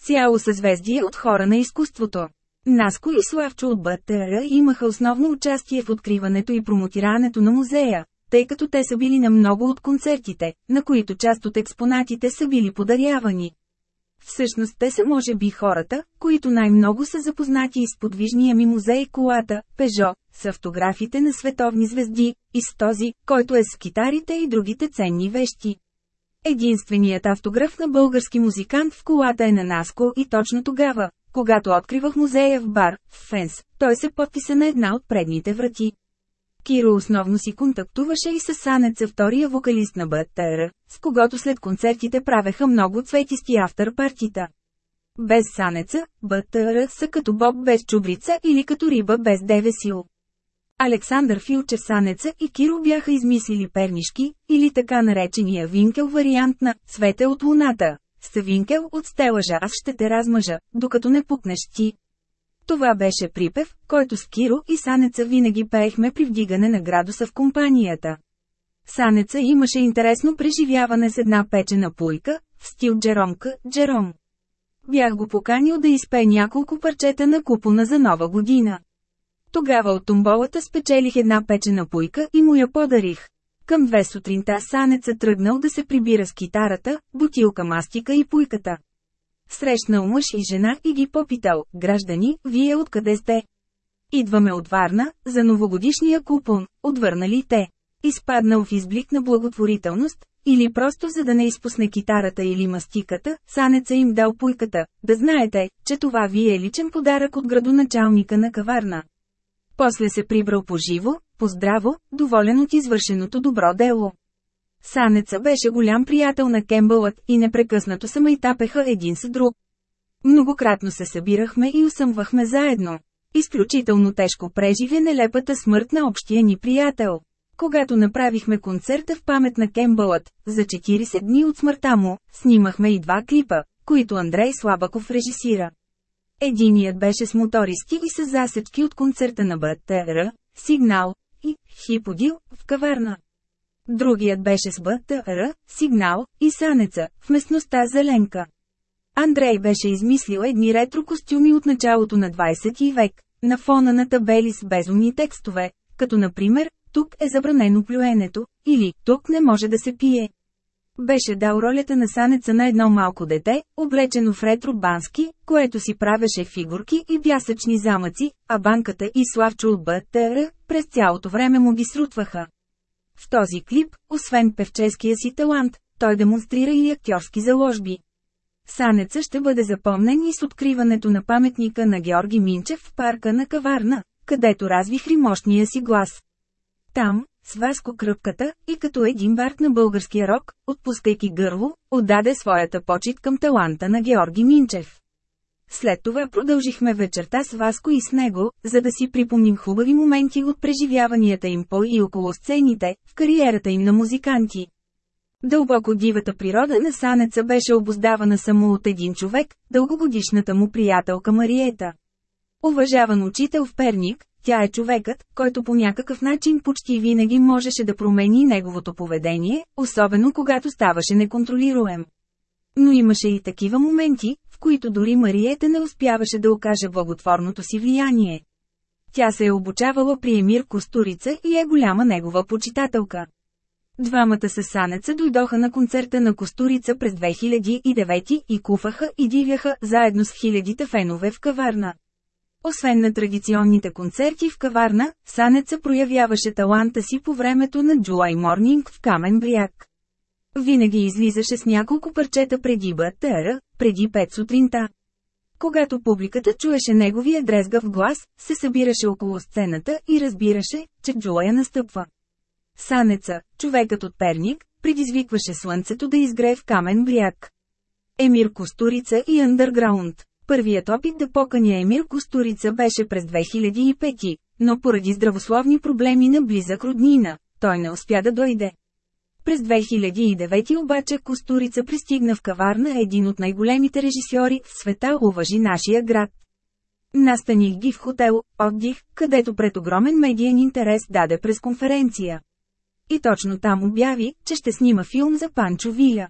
Цяло съзвездие от хора на изкуството. Наско и Славчо от БТР имаха основно участие в откриването и промотирането на музея, тъй като те са били на много от концертите, на които част от експонатите са били подарявани. Всъщност те са може би хората, които най-много са запознати с подвижния ми музей колата, Пежо, с автографите на световни звезди, и с този, който е с китарите и другите ценни вещи. Единственият автограф на български музикант в колата е на Наско и точно тогава, когато откривах музея в бар, в Фенс, той се подписа на една от предните врати. Киро основно си контактуваше и с Санеца втория вокалист на БТР, с когото след концертите правеха много цветисти автор-партита. Без Санеца, БТР са като боб без чубрица или като риба без девесил. Александър Филчев Санеца и Киро бяха измислили пернишки, или така наречения винкел вариант на «Цвете от луната». С винкел от стелажа аз ще те размъжа, докато не пукнеш ти. Това беше припев, който с Киро и Санеца винаги пеехме при вдигане на градуса в компанията. Санеца имаше интересно преживяване с една печена пуйка, в стил Джеромка, Джером. Бях го поканил да изпее няколко парчета на купона за нова година. Тогава от тумболата спечелих една печена пуйка и му я подарих. Към две сутринта Санеца тръгнал да се прибира с китарата, бутилка мастика и пуйката. Срещнал мъж и жена и ги попитал, граждани, вие откъде сте? Идваме от Варна, за новогодишния купон, отвърнали те. Изпаднал в изблик на благотворителност, или просто за да не изпусне китарата или мастиката, санеца им дал пуйката, да знаете, че това ви е личен подарък от градоначалника на каварна. После се прибрал поживо, поздраво, доволен от извършеното добро дело. Санеца беше голям приятел на Кембълът и непрекъснато се майтапеха един с друг. Многократно се събирахме и усъмвахме заедно. Изключително тежко преживя нелепата смърт на общия ни приятел. Когато направихме концерта в памет на Кембълът, за 40 дни от смъртта му, снимахме и два клипа, които Андрей Слабаков режисира. Единият беше с мотористи и с засечки от концерта на БТР, Сигнал и Хиподил в каварна. Другият беше с БТР, Сигнал и Санеца, в местността Зеленка. Андрей беше измислил едни ретро костюми от началото на 20 век, на фона на табели с безумни текстове, като например тук е забранено плюенето, или тук не може да се пие. Беше дал ролята на санеца на едно малко дете, облечено в ретро бански, което си правеше фигурки и бясъчни замъци, а банката и Славчо от БТР през цялото време му ги срутваха. В този клип, освен певческия си талант, той демонстрира и актьорски заложби. Санеца ще бъде запомнен и с откриването на паметника на Георги Минчев в парка на Каварна, където развихри мощния си глас. Там, с Васко Кръпката, и като един барт на българския рок, отпускайки гърло, отдаде своята почет към таланта на Георги Минчев. След това продължихме вечерта с Васко и с него, за да си припомним хубави моменти от преживяванията им по и около сцените, в кариерата им на музиканти. Дълбоко дивата природа на Санеца беше обоздавана само от един човек, дългогодишната му приятелка Мариета. Уважаван учител в Перник, тя е човекът, който по някакъв начин почти винаги можеше да промени неговото поведение, особено когато ставаше неконтролируем. Но имаше и такива моменти, които дори Мариета не успяваше да окаже благотворното си влияние. Тя се е обучавала при Емир Костурица и е голяма негова почитателка. Двамата с Санеца дойдоха на концерта на Костурица през 2009 и куфаха и дивяха заедно с хилядите фенове в каварна. Освен на традиционните концерти в каварна, Санеца проявяваше таланта си по времето на July Morning в Камен Бряг. Винаги излизаше с няколко парчета преди БТР, преди 5 сутринта. Когато публиката чуеше неговия дрезгав глас, се събираше около сцената и разбираше, че Джулая настъпва. Санеца, човекът от Перник, предизвикваше слънцето да изгрее в камен бряг. Емир Костурица и Underground Първият опит да поканя Емир Костурица беше през 2005, но поради здравословни проблеми на близък роднина, той не успя да дойде. През 2009 обаче Костурица пристигна в каварна един от най-големите режисьори в света уважи нашия град. Настаних ги в хотел, отдих, където пред огромен медиен интерес даде през конференция. И точно там обяви, че ще снима филм за Панчо Виля.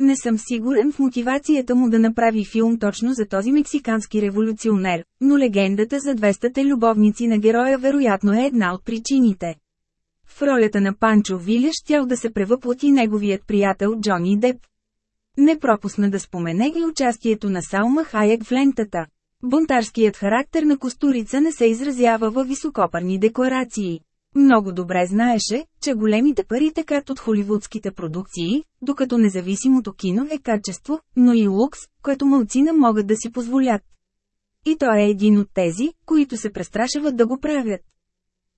Не съм сигурен в мотивацията му да направи филм точно за този мексикански революционер, но легендата за 200-те любовници на героя вероятно е една от причините. В ролята на Панчо Виля щял да се превъплати неговият приятел Джони Деп. Не пропусна да спомене и участието на Салма Хайек в лентата. Бунтарският характер на Костурица не се изразява във високопарни декларации. Много добре знаеше, че големите пари текат от холивудските продукции, докато независимото кино е качество, но и лукс, което мълцина могат да си позволят. И той е един от тези, които се престрашават да го правят.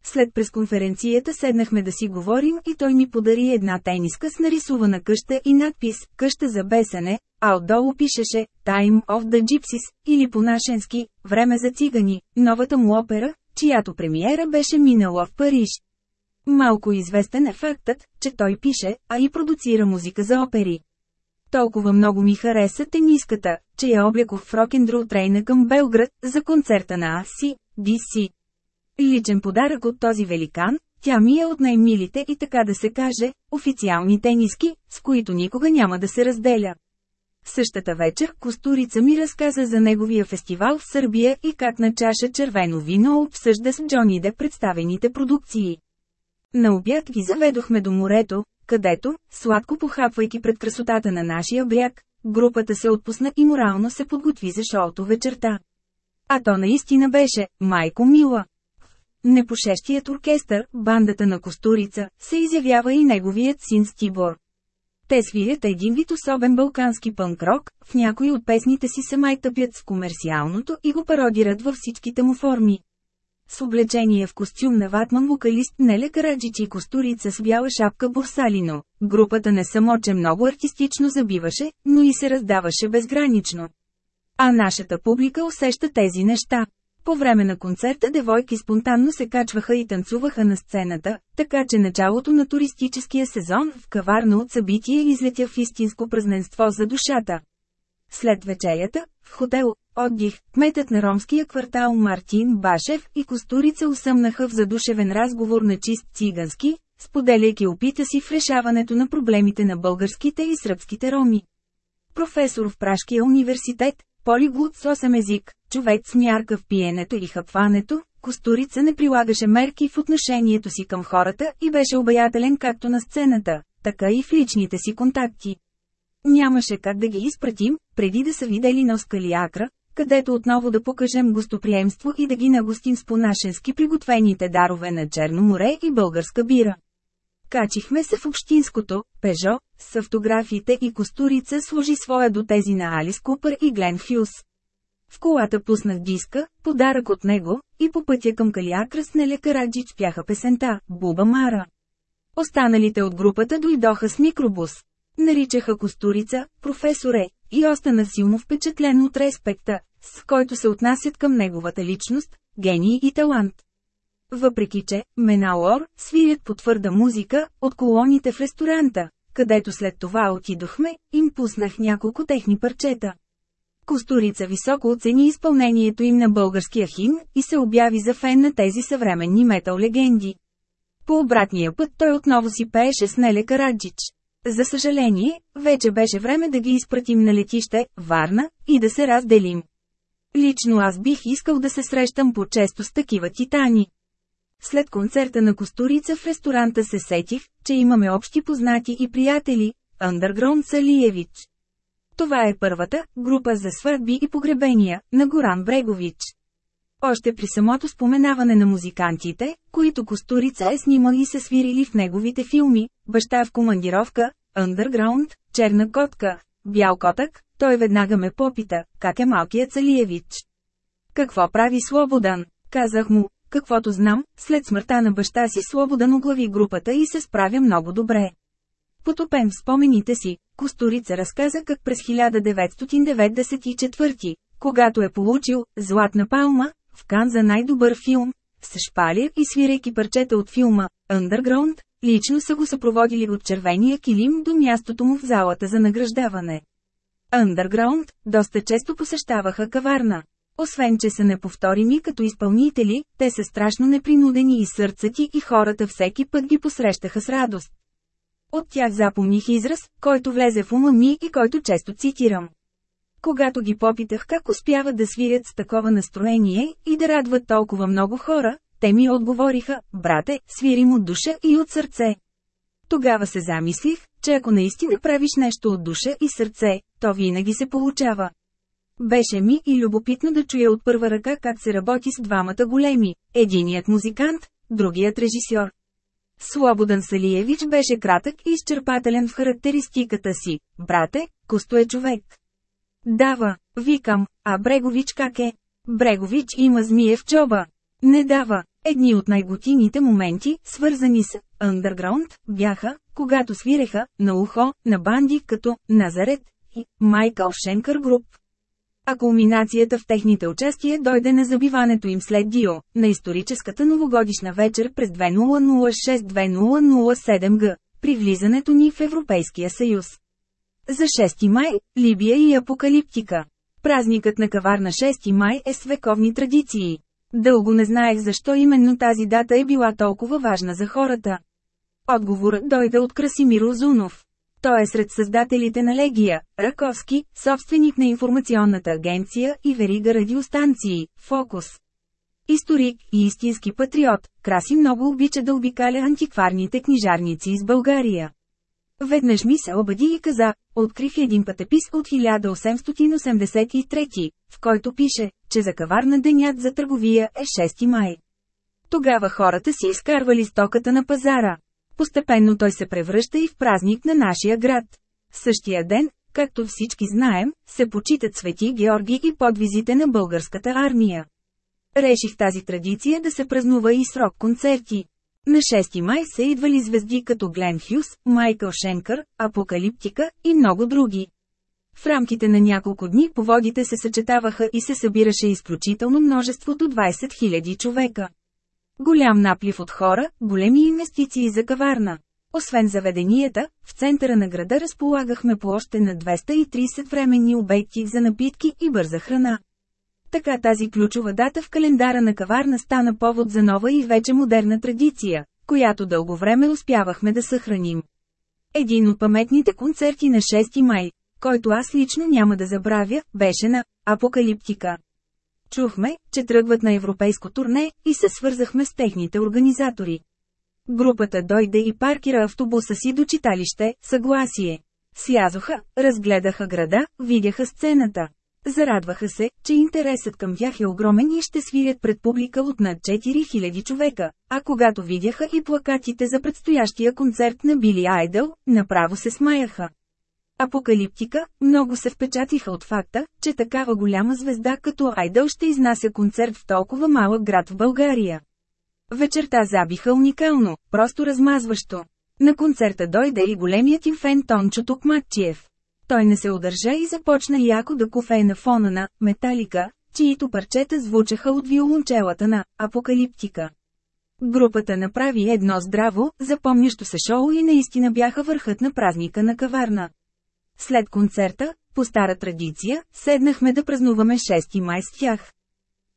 След пресконференцията седнахме да си говорим и той ми подари една тениска с нарисувана къща и надпис «Къща за бесене», а отдолу пишеше «Time of the Gypsies» или по-нашенски «Време за цигани», новата му опера, чиято премиера беше минала в Париж. Малко известен е фактът, че той пише, а и продуцира музика за опери. Толкова много ми хареса тениската, че я облякох в рок-н-рол трейна към Белград, за концерта на Аси, DC. Личен подарък от този великан, тя ми е от най-милите и така да се каже, официални тениски, с които никога няма да се разделя. Същата вечер Костурица ми разказа за неговия фестивал в Сърбия и как на чаша червено вино обсъжда с Джони Де представените продукции. На обяд ги заведохме до морето, където, сладко похапвайки пред красотата на нашия бряг, групата се отпусна и морално се подготви за шоуто вечерта. А то наистина беше, майко мила. Непошещият оркестър, бандата на Костурица, се изявява и неговият син Стибор. Те свирят един вид особен балкански пънк-рок, в някои от песните си се май тъпят с комерциалното и го пародират във всичките му форми. С облечение в костюм на ватман вокалист Неле Караджич и костурица с бяла шапка Борсалино, групата не само че много артистично забиваше, но и се раздаваше безгранично. А нашата публика усеща тези неща. По време на концерта девойки спонтанно се качваха и танцуваха на сцената, така че началото на туристическия сезон в каварна от събитие излетя в истинско празненство за душата. След вечерята, в хотел «Отдих», кметът на ромския квартал Мартин Башев и Костурица усъмнаха в задушевен разговор на чист цигански, споделяйки опита си в решаването на проблемите на българските и сръбските роми. Професор в Пражкия университет, полиглот с 8 език, човек с мярка в пиенето и хъпването, Костурица не прилагаше мерки в отношението си към хората и беше обаятелен както на сцената, така и в личните си контакти. Нямаше как да ги изпратим, преди да са видели на Оскалиакра, където отново да покажем гостоприемство и да ги нагостим с понашенски приготвените дарове на Черно море и българска бира. Качихме се в общинското, Пежо, с автографиите и костурица служи своя до тези на Алис Купър и Глен Хюс. В колата пуснах диска, подарък от него, и по пътя към Калиакра с Неля Караджич пяха песента «Буба Мара». Останалите от групата дойдоха с микробус. Наричаха Костурица, професоре, и остана силно впечатлен от респекта, с който се отнасят към неговата личност, гений и талант. Въпреки че, Меналор, свирят по твърда музика, от колоните в ресторанта, където след това отидохме, им пуснах няколко техни парчета. Костурица високо оцени изпълнението им на българския химн и се обяви за фен на тези съвременни метал легенди. По обратния път той отново си пееше с Неле Караджич. За съжаление, вече беше време да ги изпратим на летище, Варна, и да се разделим. Лично аз бих искал да се срещам по-често с такива титани. След концерта на Костурица в ресторанта се сетих, че имаме общи познати и приятели, Underground Салиевич. Това е първата група за свърби и погребения на Горан Брегович. Още при самото споменаване на музикантите, които Костурица е снимал и се свирили в неговите филми, баща в командировка, Underground, Черна котка, Бял котък, той веднага ме попита, как е малкият Салиевич. Какво прави Слободан? Казах му, каквото знам, след смъртта на баща си Слободан оглави групата и се справя много добре. Потопен в спомените си, Костурица разказа как през 1994, когато е получил «Златна палма», в Кан за най-добър филм, с шпалер и свирейки парчета от филма «Underground», лично са го съпроводили от червения килим до мястото му в залата за награждаване. Underground доста често посещаваха каварна. Освен, че са неповторими като изпълнители, те са страшно непринудени и сърцати и хората всеки път ги посрещаха с радост. От тях запомних израз, който влезе в ума ми и който често цитирам. Когато ги попитах как успяват да свирят с такова настроение и да радват толкова много хора, те ми отговориха, брате, свирим от душа и от сърце. Тогава се замислих, че ако наистина правиш нещо от душа и сърце, то винаги се получава. Беше ми и любопитно да чуя от първа ръка как се работи с двамата големи, единият музикант, другият режисьор. Слободан Салиевич беше кратък и изчерпателен в характеристиката си. Брате, Косто е човек. Дава, викам, а Брегович как е? Брегович има змие в чоба. Не дава. Едни от най-готините моменти, свързани с «Underground», бяха, когато свиреха на ухо на банди като «Назарет» и «Майкъл Шенкър Груп». А кулминацията в техните участия дойде на забиването им след Дио, на историческата новогодишна вечер през 2006-2007 г, при влизането ни в Европейския съюз. За 6 май – Либия и апокалиптика. Празникът на каварна 6 май е с вековни традиции. Дълго не знаех защо именно тази дата е била толкова важна за хората. Отговорът дойде от Красимир Озунов. Той е сред създателите на Легия, Раковски, собственик на информационната агенция и верига радиостанции, Фокус. Историк и истински патриот, Краси много обича да обикаля антикварните книжарници из България. Веднъж ми се обади и каза, открих един пътепис от 1883, в който пише, че за каварна денят за търговия е 6 май. Тогава хората си изкарвали стоката на пазара. Постепенно той се превръща и в празник на нашия град. Същия ден, както всички знаем, се почитат Свети Георги и подвизите на българската армия. Реших тази традиция да се празнува и с рок-концерти. На 6 май са идвали звезди като Глен Хюс, Майкъл Шенкър, Апокалиптика и много други. В рамките на няколко дни поводите се съчетаваха и се събираше изключително множеството 20 000 човека. Голям наплив от хора, големи инвестиции за каварна. Освен заведенията, в центъра на града разполагахме по още на 230 временни обекти за напитки и бърза храна. Така тази ключова дата в календара на каварна стана повод за нова и вече модерна традиция, която дълго време успявахме да съхраним. Един от паметните концерти на 6 май, който аз лично няма да забравя, беше на Апокалиптика. Чухме, че тръгват на европейско турне и се свързахме с техните организатори. Групата дойде и паркира автобуса си до читалище, съгласие. Слязоха, разгледаха града, видяха сцената. Зарадваха се, че интересът към тях е огромен и ще свирят пред публика от над 4000 човека, а когато видяха и плакатите за предстоящия концерт на Били Айдъл, направо се смаяха. Апокалиптика, много се впечатиха от факта, че такава голяма звезда като Айдъл ще изнася концерт в толкова малък град в България. Вечерта забиха уникално, просто размазващо. На концерта дойде и големият им фен Тончо Токматчиев. Той не се удържа и започна яко да кофе на фона на «Металика», чието парчета звучаха от виолончелата на «Апокалиптика». Групата направи едно здраво, запомнящо се шоу и наистина бяха върхът на празника на каварна. След концерта, по стара традиция, седнахме да празнуваме 6 май с тях.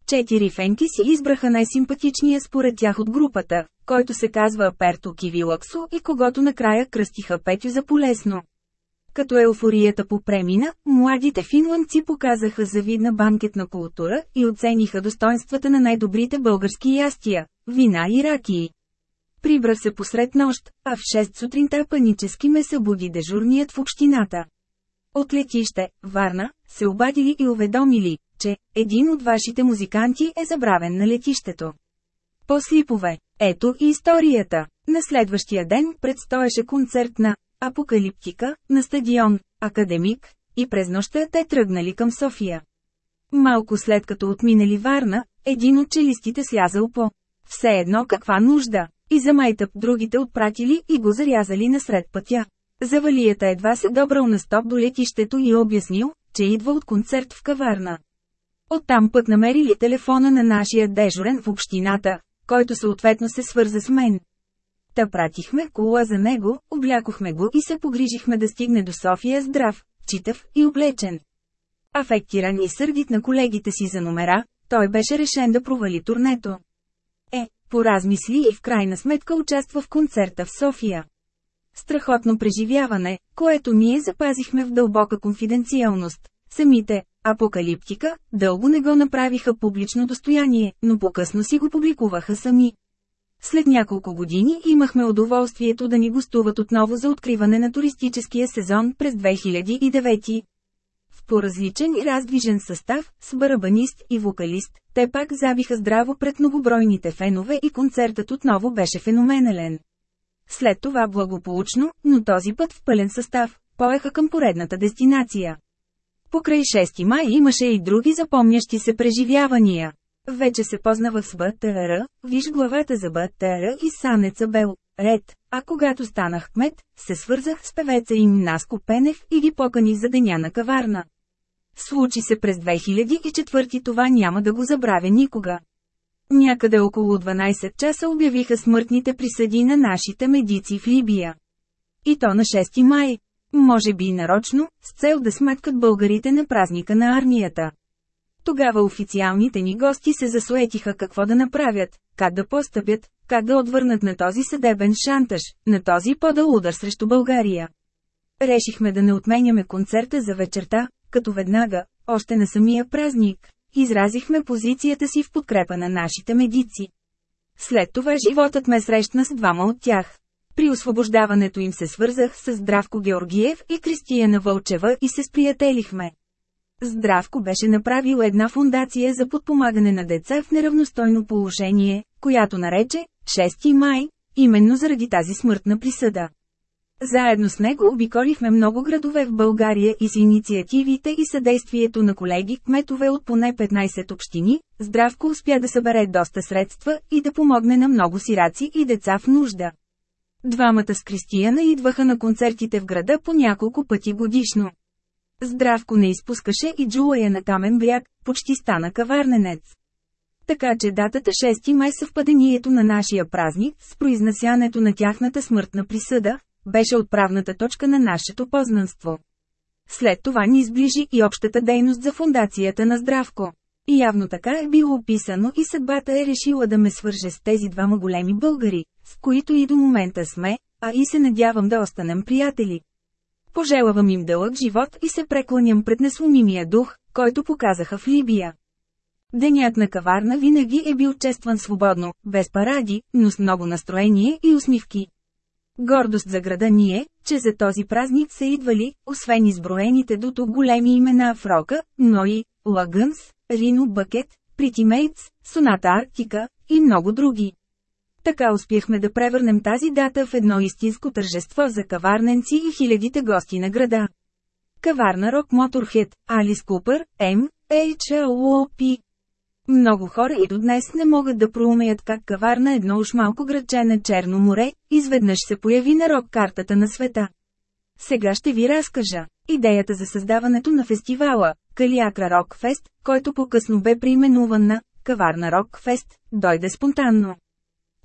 Четири фенки си избраха най-симпатичния според тях от групата, който се казва Перто Кивилаксо и когато накрая кръстиха Петю за полезно. Като еуфорията попремина, младите финландци показаха завидна банкетна култура и оцениха достоинствата на най-добрите български ястия – вина и ракии. Прибрах се посред нощ, а в 6 сутринта панически ме събуди дежурният в общината. От летище, Варна, се обадили и уведомили, че един от вашите музиканти е забравен на летището. По слипове. Ето и историята. На следващия ден предстоеше концерт на Апокалиптика, на стадион, Академик, и през нощта те тръгнали към София. Малко след като отминали Варна, един от челистите слязал по. Все едно каква нужда. И за майтъп другите отпратили и го зарязали насред пътя. Завалията едва се добрал на стоп до летището и обяснил, че идва от концерт в каварна. Оттам път намерили телефона на нашия дежурен в общината, който съответно се свърза с мен. Та пратихме кола за него, облякохме го и се погрижихме да стигне до София здрав, читав и облечен. Афектиран и сърдит на колегите си за номера, той беше решен да провали турнето. Поразмисли и в крайна сметка участва в концерта в София. Страхотно преживяване, което ние запазихме в дълбока конфиденциалност. Самите, апокалиптика, дълго не го направиха публично достояние, но по-късно си го публикуваха сами. След няколко години имахме удоволствието да ни гостуват отново за откриване на туристическия сезон през 2009. В поразличен и раздвижен състав, с барабанист и вокалист, те пак забиха здраво пред многобройните фенове и концертът отново беше феноменален. След това благополучно, но този път в пълен състав, поеха към поредната дестинация. Покрай 6 май имаше и други запомнящи се преживявания. Вече се познава с БТР, виж главата за БТР и санеца Бел, ред, а когато станах кмет, се свързах с певеца им Наско Пенев и ги поканих за деня на каварна. Случи се през 2004 това няма да го забравя никога. Някъде около 12 часа обявиха смъртните присъди на нашите медици в Либия. И то на 6 май. Може би и нарочно, с цел да смъткат българите на празника на армията. Тогава официалните ни гости се засуетиха какво да направят, как да постъпят, как да отвърнат на този съдебен шантаж, на този подал удар срещу България. Решихме да не отменяме концерта за вечерта, като веднага, още на самия празник, изразихме позицията си в подкрепа на нашите медици. След това животът ме срещна с двама от тях. При освобождаването им се свързах с Здравко Георгиев и Кристияна Вълчева и се сприятелихме. Здравко беше направил една фундация за подпомагане на деца в неравностойно положение, която нарече 6 май, именно заради тази смъртна присъда. Заедно с него обиколихме много градове в България и с инициативите и съдействието на колеги кметове от поне 15 общини, Здравко успя да събере доста средства и да помогне на много сираци и деца в нужда. Двамата с Кристияна идваха на концертите в града по няколко пъти годишно. Здравко не изпускаше и Джулая на Камен бряг, почти стана каварненец. Така че датата 6 май съвпадението на нашия празник с произнасянето на тяхната смъртна присъда, беше отправната точка на нашето познанство. След това ни сближи и общата дейност за фундацията на Здравко. И явно така е било описано и съдбата е решила да ме свърже с тези двама големи българи, с които и до момента сме, а и се надявам да останем приятели. Пожелавам им дълъг живот и се преклоням пред несломимия дух, който показаха в Либия. Денят на каварна винаги е бил честван свободно, без паради, но с много настроение и усмивки. Гордост за града ни е, че за този празник са идвали, освен изброените до тук големи имена в Рока, Ной, Лагънс, Рино Бъкет, Притимейтс, Соната Арктика и много други. Така успяхме да превърнем тази дата в едно истинско тържество за каварненци и хилядите гости на града. Каварна Рок Моторхед, Алис Купър, М. H.L.O.P. Много хора и до днес не могат да проумеят как каварна едно уж малко градче на Черно море, изведнъж се появи на рок картата на света. Сега ще ви разкажа. Идеята за създаването на фестивала, Калиакра Рок Фест, който по-късно бе преименуван на Каварна Рок Фест, дойде спонтанно.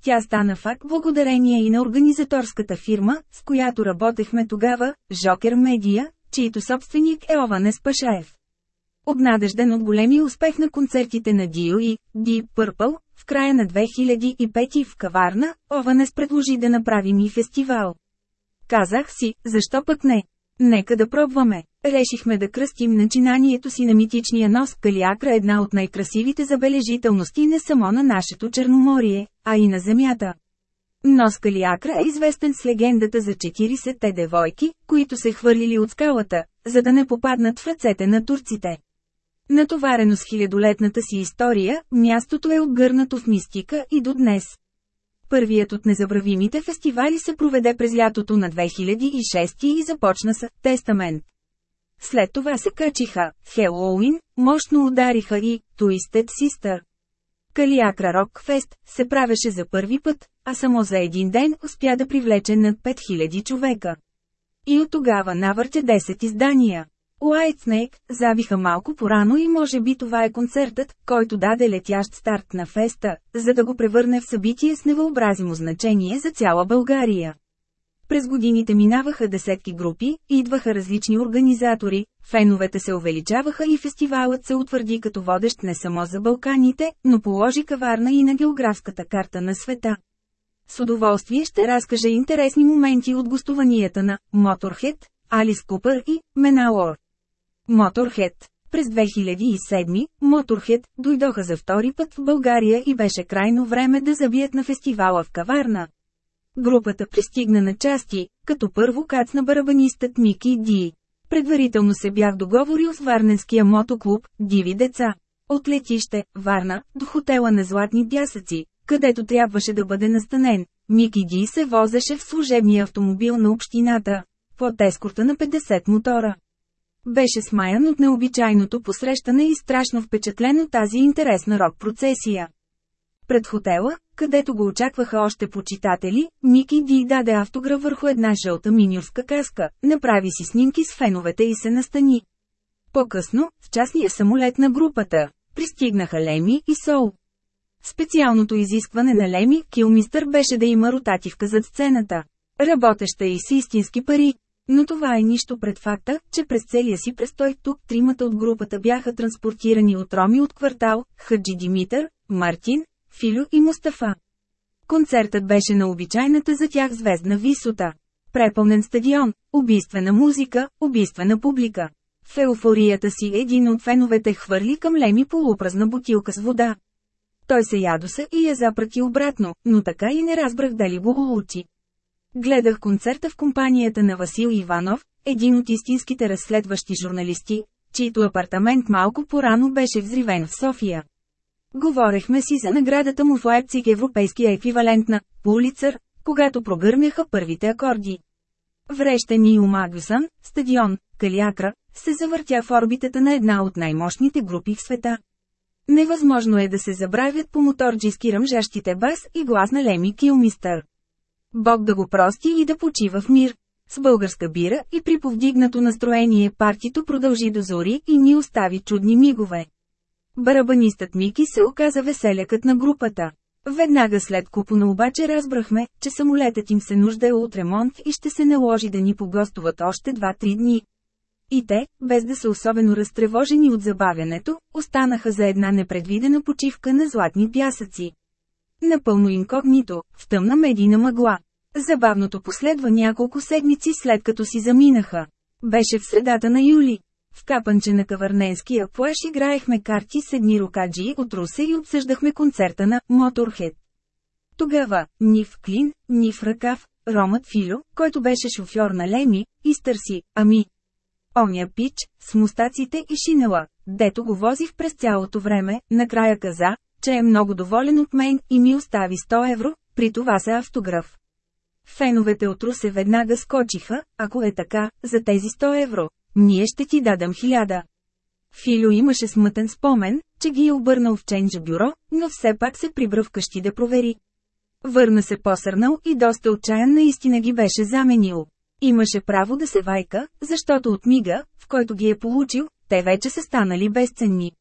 Тя стана факт благодарение и на организаторската фирма, с която работехме тогава, Жокер Медия, чийто собственик е Ован Спашаев. Обнадежден от големи успех на концертите на Dio и Deep Purple, в края на 2005 в Каварна, Ованес предложи да направим и фестивал. Казах си, защо пък не? Нека да пробваме. Решихме да кръстим начинанието си на митичния нос Калиакра една от най-красивите забележителности не само на нашето Черноморие, а и на Земята. Нос Калиакра е известен с легендата за 40-те девойки, които се хвърлили от скалата, за да не попаднат в ръцете на турците. Натоварено с хилядолетната си история, мястото е обгърнато в мистика и до днес. Първият от незабравимите фестивали се проведе през лятото на 2006 и започна с «Тестамент». След това се качиха «Хелоуин», мощно удариха и «Twisted Sister». Калиакра Рок Фест се правеше за първи път, а само за един ден успя да привлече над 5000 човека. И от тогава навъртя 10 издания. Уайтснейк завиха малко порано и може би това е концертът, който даде летящ старт на феста, за да го превърне в събитие с невъобразимо значение за цяла България. През годините минаваха десетки групи, идваха различни организатори, феновете се увеличаваха и фестивалът се утвърди като водещ не само за Балканите, но положи каварна и на географската карта на света. С удоволствие ще разкажа интересни моменти от гостуванията на Motorhead, Алис Купър и Меналор. Моторхед. През 2007, Моторхед дойдоха за втори път в България и беше крайно време да забият на фестивала в Каварна. Групата пристигна на части, като първо кацна барабанистът Мики Ди. Предварително се бях договорил с Варненския мотоклуб «Диви деца». От летище, Варна, до хотела на Златни дясъци, където трябваше да бъде настанен, Мики Ди се возеше в служебния автомобил на общината, под ескорта на 50 мотора. Беше смаян от необичайното посрещане и страшно впечатлен от тази интересна рок-процесия. Пред хотела, където го очакваха още почитатели, Ники Ди даде автограф върху една жълта миньорска каска, направи си снимки с феновете и се настани. По-късно, в частния самолет на групата, пристигнаха Леми и Сол. Специалното изискване на Леми, Килмистър беше да има ротативка зад сцената. Работеща и с истински пари. Но това е нищо пред факта, че през целия си престой тук тримата от групата бяха транспортирани от Роми от квартал, Хаджи Димитър, Мартин, Филю и Мустафа. Концертът беше на обичайната за тях звездна висота. Препълнен стадион, убийствена музика, убийствена публика. В еуфорията си един от феновете хвърли към Леми полупразна бутилка с вода. Той се ядоса и я запрати обратно, но така и не разбрах дали го улучи. Гледах концерта в компанията на Васил Иванов, един от истинските разследващи журналисти, чийто апартамент малко порано беше взривен в София. Говорехме си за наградата му в Лайпциг европейския еквивалент на «Пулицър», когато прогърмяха първите акорди. Врещени у Магюсън, стадион, Калиакра, се завъртя в орбитата на една от най-мощните групи в света. Невъзможно е да се забравят по моторджиски ръмжащите бас и глас на Леми Килмистър. Бог да го прости и да почива в мир. С българска бира и при повдигнато настроение партито продължи до зори и ни остави чудни мигове. Барабанистът Мики се оказа веселякът на групата. Веднага след купона обаче разбрахме, че самолетът им се нуждае от ремонт и ще се наложи да ни погостуват още 2-3 дни. И те, без да са особено разтревожени от забавянето, останаха за една непредвидена почивка на златни пясъци. Напълно инкогнито, в тъмна медийна мъгла. Забавното последва няколко седмици след като си заминаха. Беше в средата на юли. В капанче на Кавърненския плаш играехме карти с едни рукаджи от Русе и обсъждахме концерта на Моторхед. Тогава, ни клин, ни ръкав, Ромът Филю, който беше шофьор на Леми, изтърси, ами. Оня пич, с мустаците и шинела, дето го возих през цялото време, накрая каза, че е много доволен от мен и ми остави 100 евро, при това са автограф. Феновете от Русе веднага скочиха, ако е така, за тези 100 евро, ние ще ти дадам хиляда. Филю имаше смътен спомен, че ги е обърнал в ченджа бюро, но все пак се прибра вкъщи да провери. Върна се посърнал и доста отчаян наистина ги беше заменил. Имаше право да се вайка, защото от мига, в който ги е получил, те вече са станали безценни.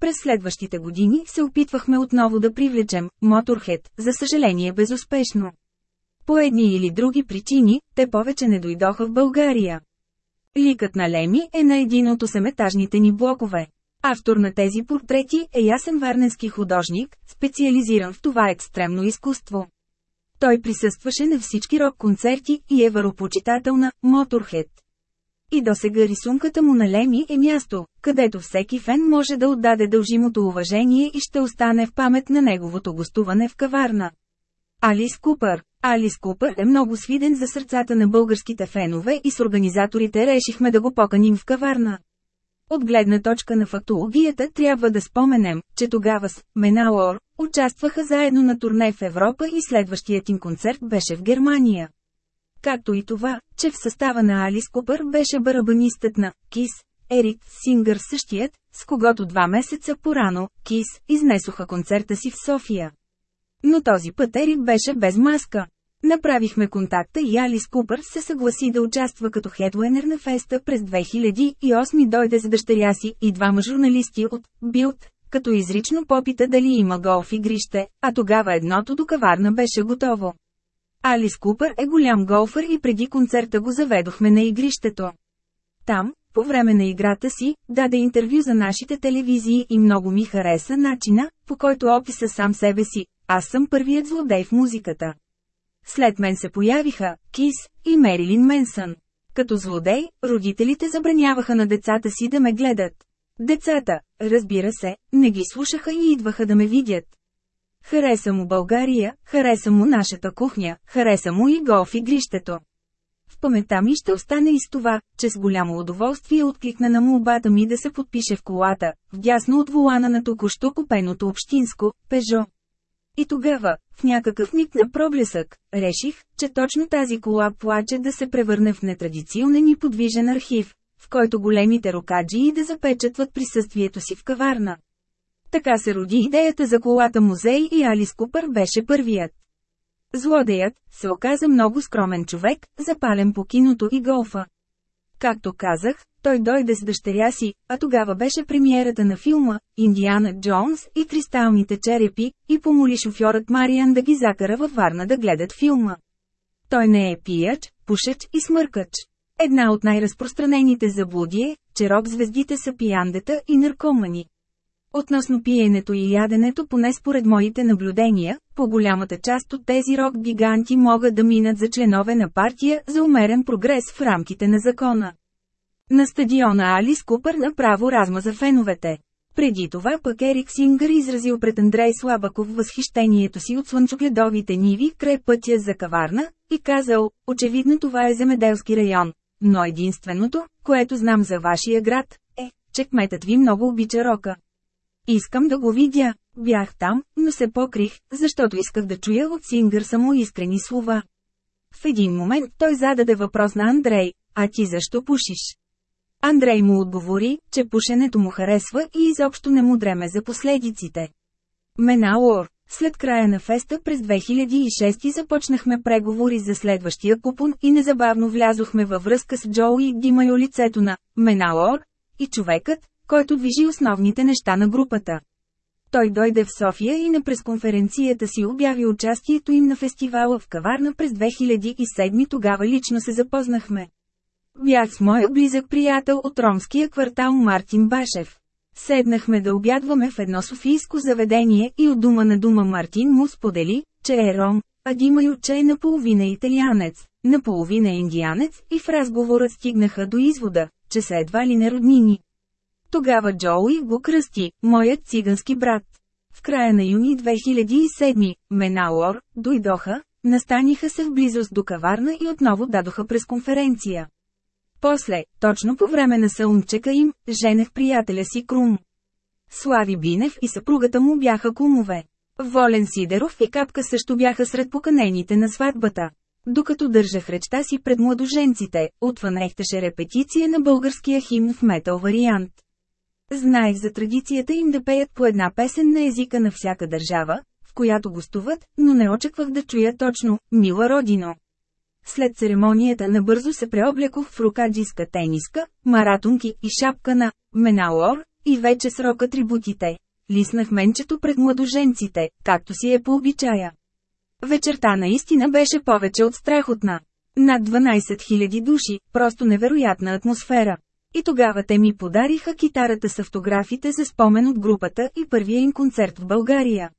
През следващите години се опитвахме отново да привлечем Моторхед, за съжаление безуспешно. По едни или други причини, те повече не дойдоха в България. Ликът на Леми е на един от осеметажните ни блокове. Автор на тези портрети е ясен варненски художник, специализиран в това екстремно изкуство. Той присъстваше на всички рок-концерти и е варопочитател на Моторхед. И до сега рисунката му на Леми е място, където всеки фен може да отдаде дължимото уважение и ще остане в памет на неговото гостуване в каварна. Алис Купър Алис Купър е много свиден за сърцата на българските фенове и с организаторите решихме да го поканим в каварна. От гледна точка на фактологията трябва да споменем, че тогава с Меналор участваха заедно на турне в Европа и следващият им концерт беше в Германия. Както и това, че в състава на Алис Купър беше барабанистът на Кис, Ерик Сингър същият, с когото два месеца по-рано, Кис, изнесоха концерта си в София. Но този път Ерик беше без маска. Направихме контакта и Алис Купър се съгласи да участва като хедлайнер на феста през 2008 дойде за дъщеря си и двама журналисти от Билд, като изрично попита дали има голф игрище, а тогава едното до каварна беше готово. Алис Купър е голям голфър и преди концерта го заведохме на игрището. Там, по време на играта си, даде интервю за нашите телевизии и много ми хареса начина, по който описа сам себе си. Аз съм първият злодей в музиката. След мен се появиха Кис и Мерилин Менсън. Като злодей, родителите забраняваха на децата си да ме гледат. Децата, разбира се, не ги слушаха и идваха да ме видят. Хареса му България, хареса му нашата кухня, хареса му и голф игрището. В паметта ми ще остане и с това, че с голямо удоволствие откликна на молбата ми да се подпише в колата, вдясно от волана на току-що купеното общинско, Пежо. И тогава, в някакъв миг на проблесък, реших, че точно тази кола плаче да се превърне в нетрадиционен и подвижен архив, в който големите рокаджии да запечатват присъствието си в каварна. Така се роди идеята за колата музей и Алис Купър беше първият. Злодеят се оказа много скромен човек, запален по киното и голфа. Както казах, той дойде с дъщеря си, а тогава беше премиерата на филма «Индиана Джонс и кристалните черепи» и помоли шофьорът Мариан да ги закара във Варна да гледат филма. Той не е пияч, пушач и смъркач. Една от най-разпространените заблуди е, че рок-звездите са пияндета и наркомани. Относно пиенето и яденето поне според моите наблюдения, по-голямата част от тези рок-гиганти могат да минат за членове на партия за умерен прогрес в рамките на закона. На стадиона Алис Купър направо размаза феновете. Преди това пък Ерик Сингър изразил пред Андрей Слабаков възхищението си от слънчогледовите ниви край пътя за каварна, и казал, очевидно това е земеделски район. Но единственото, което знам за вашия град, е, че кметът ви много обича рока. Искам да го видя. Бях там, но се покрих, защото исках да чуя от Сингър само искрени слова. В един момент той зададе въпрос на Андрей, а ти защо пушиш? Андрей му отговори, че пушенето му харесва и изобщо не му дреме за последиците. Менауор след края на феста през 2006 започнахме преговори за следващия купон и незабавно влязохме във връзка с Джоуи Димайо лицето на Менауор и човекът, който движи основните неща на групата. Той дойде в София и на пресконференцията си обяви участието им на фестивала в Каварна през 2007 тогава лично се запознахме. Бях с моя близък приятел от ромския квартал Мартин Башев. Седнахме да обядваме в едно софийско заведение и от дума на дума Мартин му сподели, че е ром, а Димайо, че е наполовина италианец, наполовина индианец и в разговора стигнаха до извода, че са едва ли не роднини. Тогава Джоуи го кръсти, моят цигански брат. В края на юни 2007, Менауор, дойдоха, настаниха се в близост до каварна и отново дадоха през конференция. После, точно по време на сълнчека им, женех приятеля си Крум. Слави Бинев и съпругата му бяха кумове. Волен Сидеров и Капка също бяха сред поканените на сватбата. Докато държах речта си пред младоженците, отвън репетиция на българския химн в метал вариант. Знаех за традицията им да пеят по една песен на езика на всяка държава, в която гостуват, но не очаквах да чуя точно «Мила Родино». След церемонията набързо се преоблекох в рукаджиска тениска, маратонки и шапка на «Менауор» и вече срок атрибутите. Лиснах менчето пред младоженците, както си е по обичая. Вечерта наистина беше повече от страхотна. Над 12 000 души, просто невероятна атмосфера. И тогава те ми подариха китарата с автографите за спомен от групата и първия им концерт в България.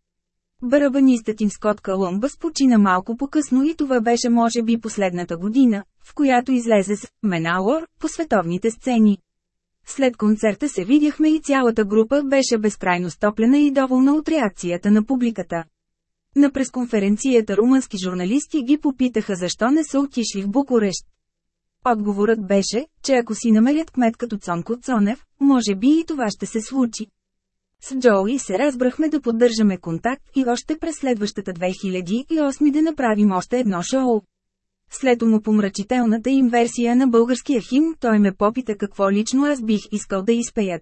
Барабанистът им Скот Колумбас почина малко по-късно и това беше може би последната година, в която излезе с «Менауър» по световните сцени. След концерта се видяхме и цялата група беше безкрайно стоплена и доволна от реакцията на публиката. На пресконференцията румънски журналисти ги попитаха защо не са отишли в Букурещ. Отговорът беше, че ако си намерят кмет като Цонко Цонев, може би и това ще се случи. С Джоуи се разбрахме да поддържаме контакт и още през следващата 2008 да направим още едно шоу. След умопомрачителната им версия на българския химн, той ме попита какво лично аз бих искал да изпеят.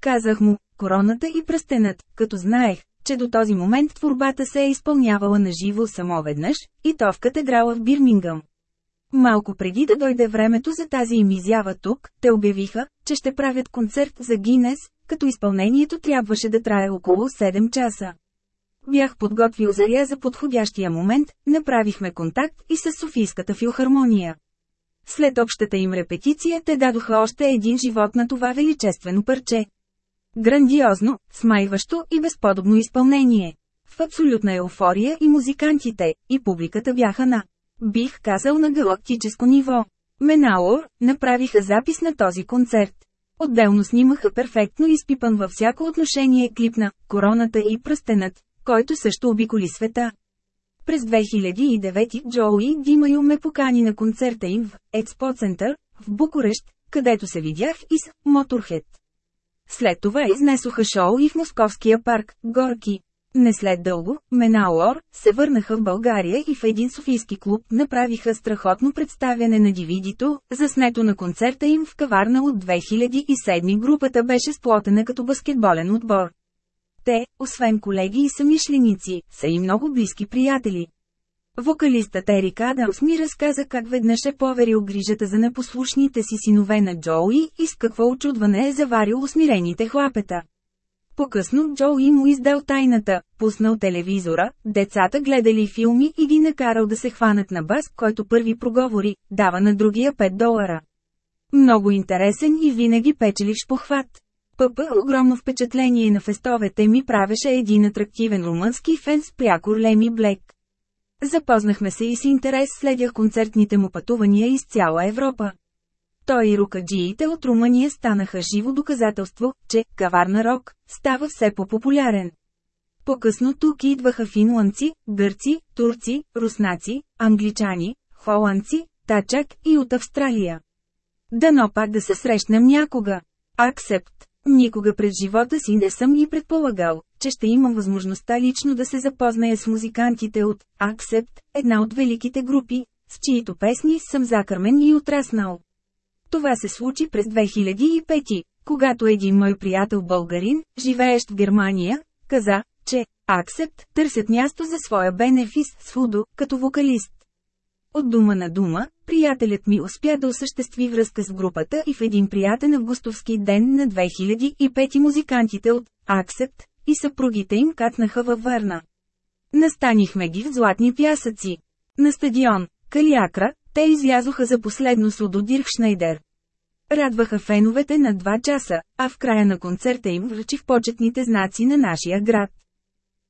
Казах му, короната и пръстенът, като знаех, че до този момент творбата се е изпълнявала на живо само веднъж, и то в катедрала в Бирмингъм. Малко преди да дойде времето за тази им изява тук, те обявиха, че ще правят концерт за Гинес, като изпълнението трябваше да трае около 7 часа. Бях подготвил заря за подходящия момент, направихме контакт и с Софийската филхармония. След общата им репетиция те дадоха още един живот на това величествено парче. Грандиозно, смайващо и безподобно изпълнение. В абсолютна еуфория и музикантите, и публиката бяха на Бих казал на галактическо ниво. Менауър направиха запис на този концерт. Отделно снимаха перфектно изпипан във всяко отношение клип на «Короната и пръстенът», който също обиколи света. През 2009 Джоуи Димайо ме покани на концерта им в Експо Център, в Букурещ, където се видях и с Моторхед. След това изнесоха шоу и в Московския парк, Горки. Не след дълго, Менауор, се върнаха в България и в един софийски клуб направиха страхотно представяне на дивидито, заснето на концерта им в каварна от 2007 групата беше сплотена като баскетболен отбор. Те, освен колеги и самишленици, са и много близки приятели. Вокалистът Ерик Адамс ми разказа как веднъж е поверил грижата за непослушните си синове на Джоуи и с какво очудване е заварил усмирените хлапета. По-късно Джо и му издал тайната, пуснал телевизора, децата гледали филми и ги накарал да се хванат на бас, който първи проговори, дава на другия 5 долара. Много интересен и винаги печеливш похват. Пъпа огромно впечатление на фестовете ми правеше един атрактивен румънски фен с прякор Леми Блек. Запознахме се и с интерес следях концертните му пътувания из цяла Европа. Той и рукаджиите от Румъния станаха живо доказателство, че «каварна рок» става все по-популярен. По-късно тук идваха финландци, гърци, турци, руснаци, англичани, холандци, тачак и от Австралия. Дано пак да се срещнем някога. Аксепт. Никога пред живота си не съм и предполагал, че ще имам възможността лично да се запозная с музикантите от Аксепт, една от великите групи, с чието песни съм закърмен и отраснал. Това се случи през 2005, когато един мой приятел българин, живеещ в Германия, каза, че Аксепт търсят място за своя бенефис с Фудо, като вокалист. От дума на дума, приятелят ми успя да осъществи връзка с групата и в един приятен августовски ден на 2005 музикантите от Аксепт и съпругите им катнаха във Варна. Настанихме ги в златни пясъци. На стадион, Калиакра, те излязоха за последно с Удодир Шнайдер. Радваха феновете на два часа, а в края на концерта им връчих почетните знаци на нашия град.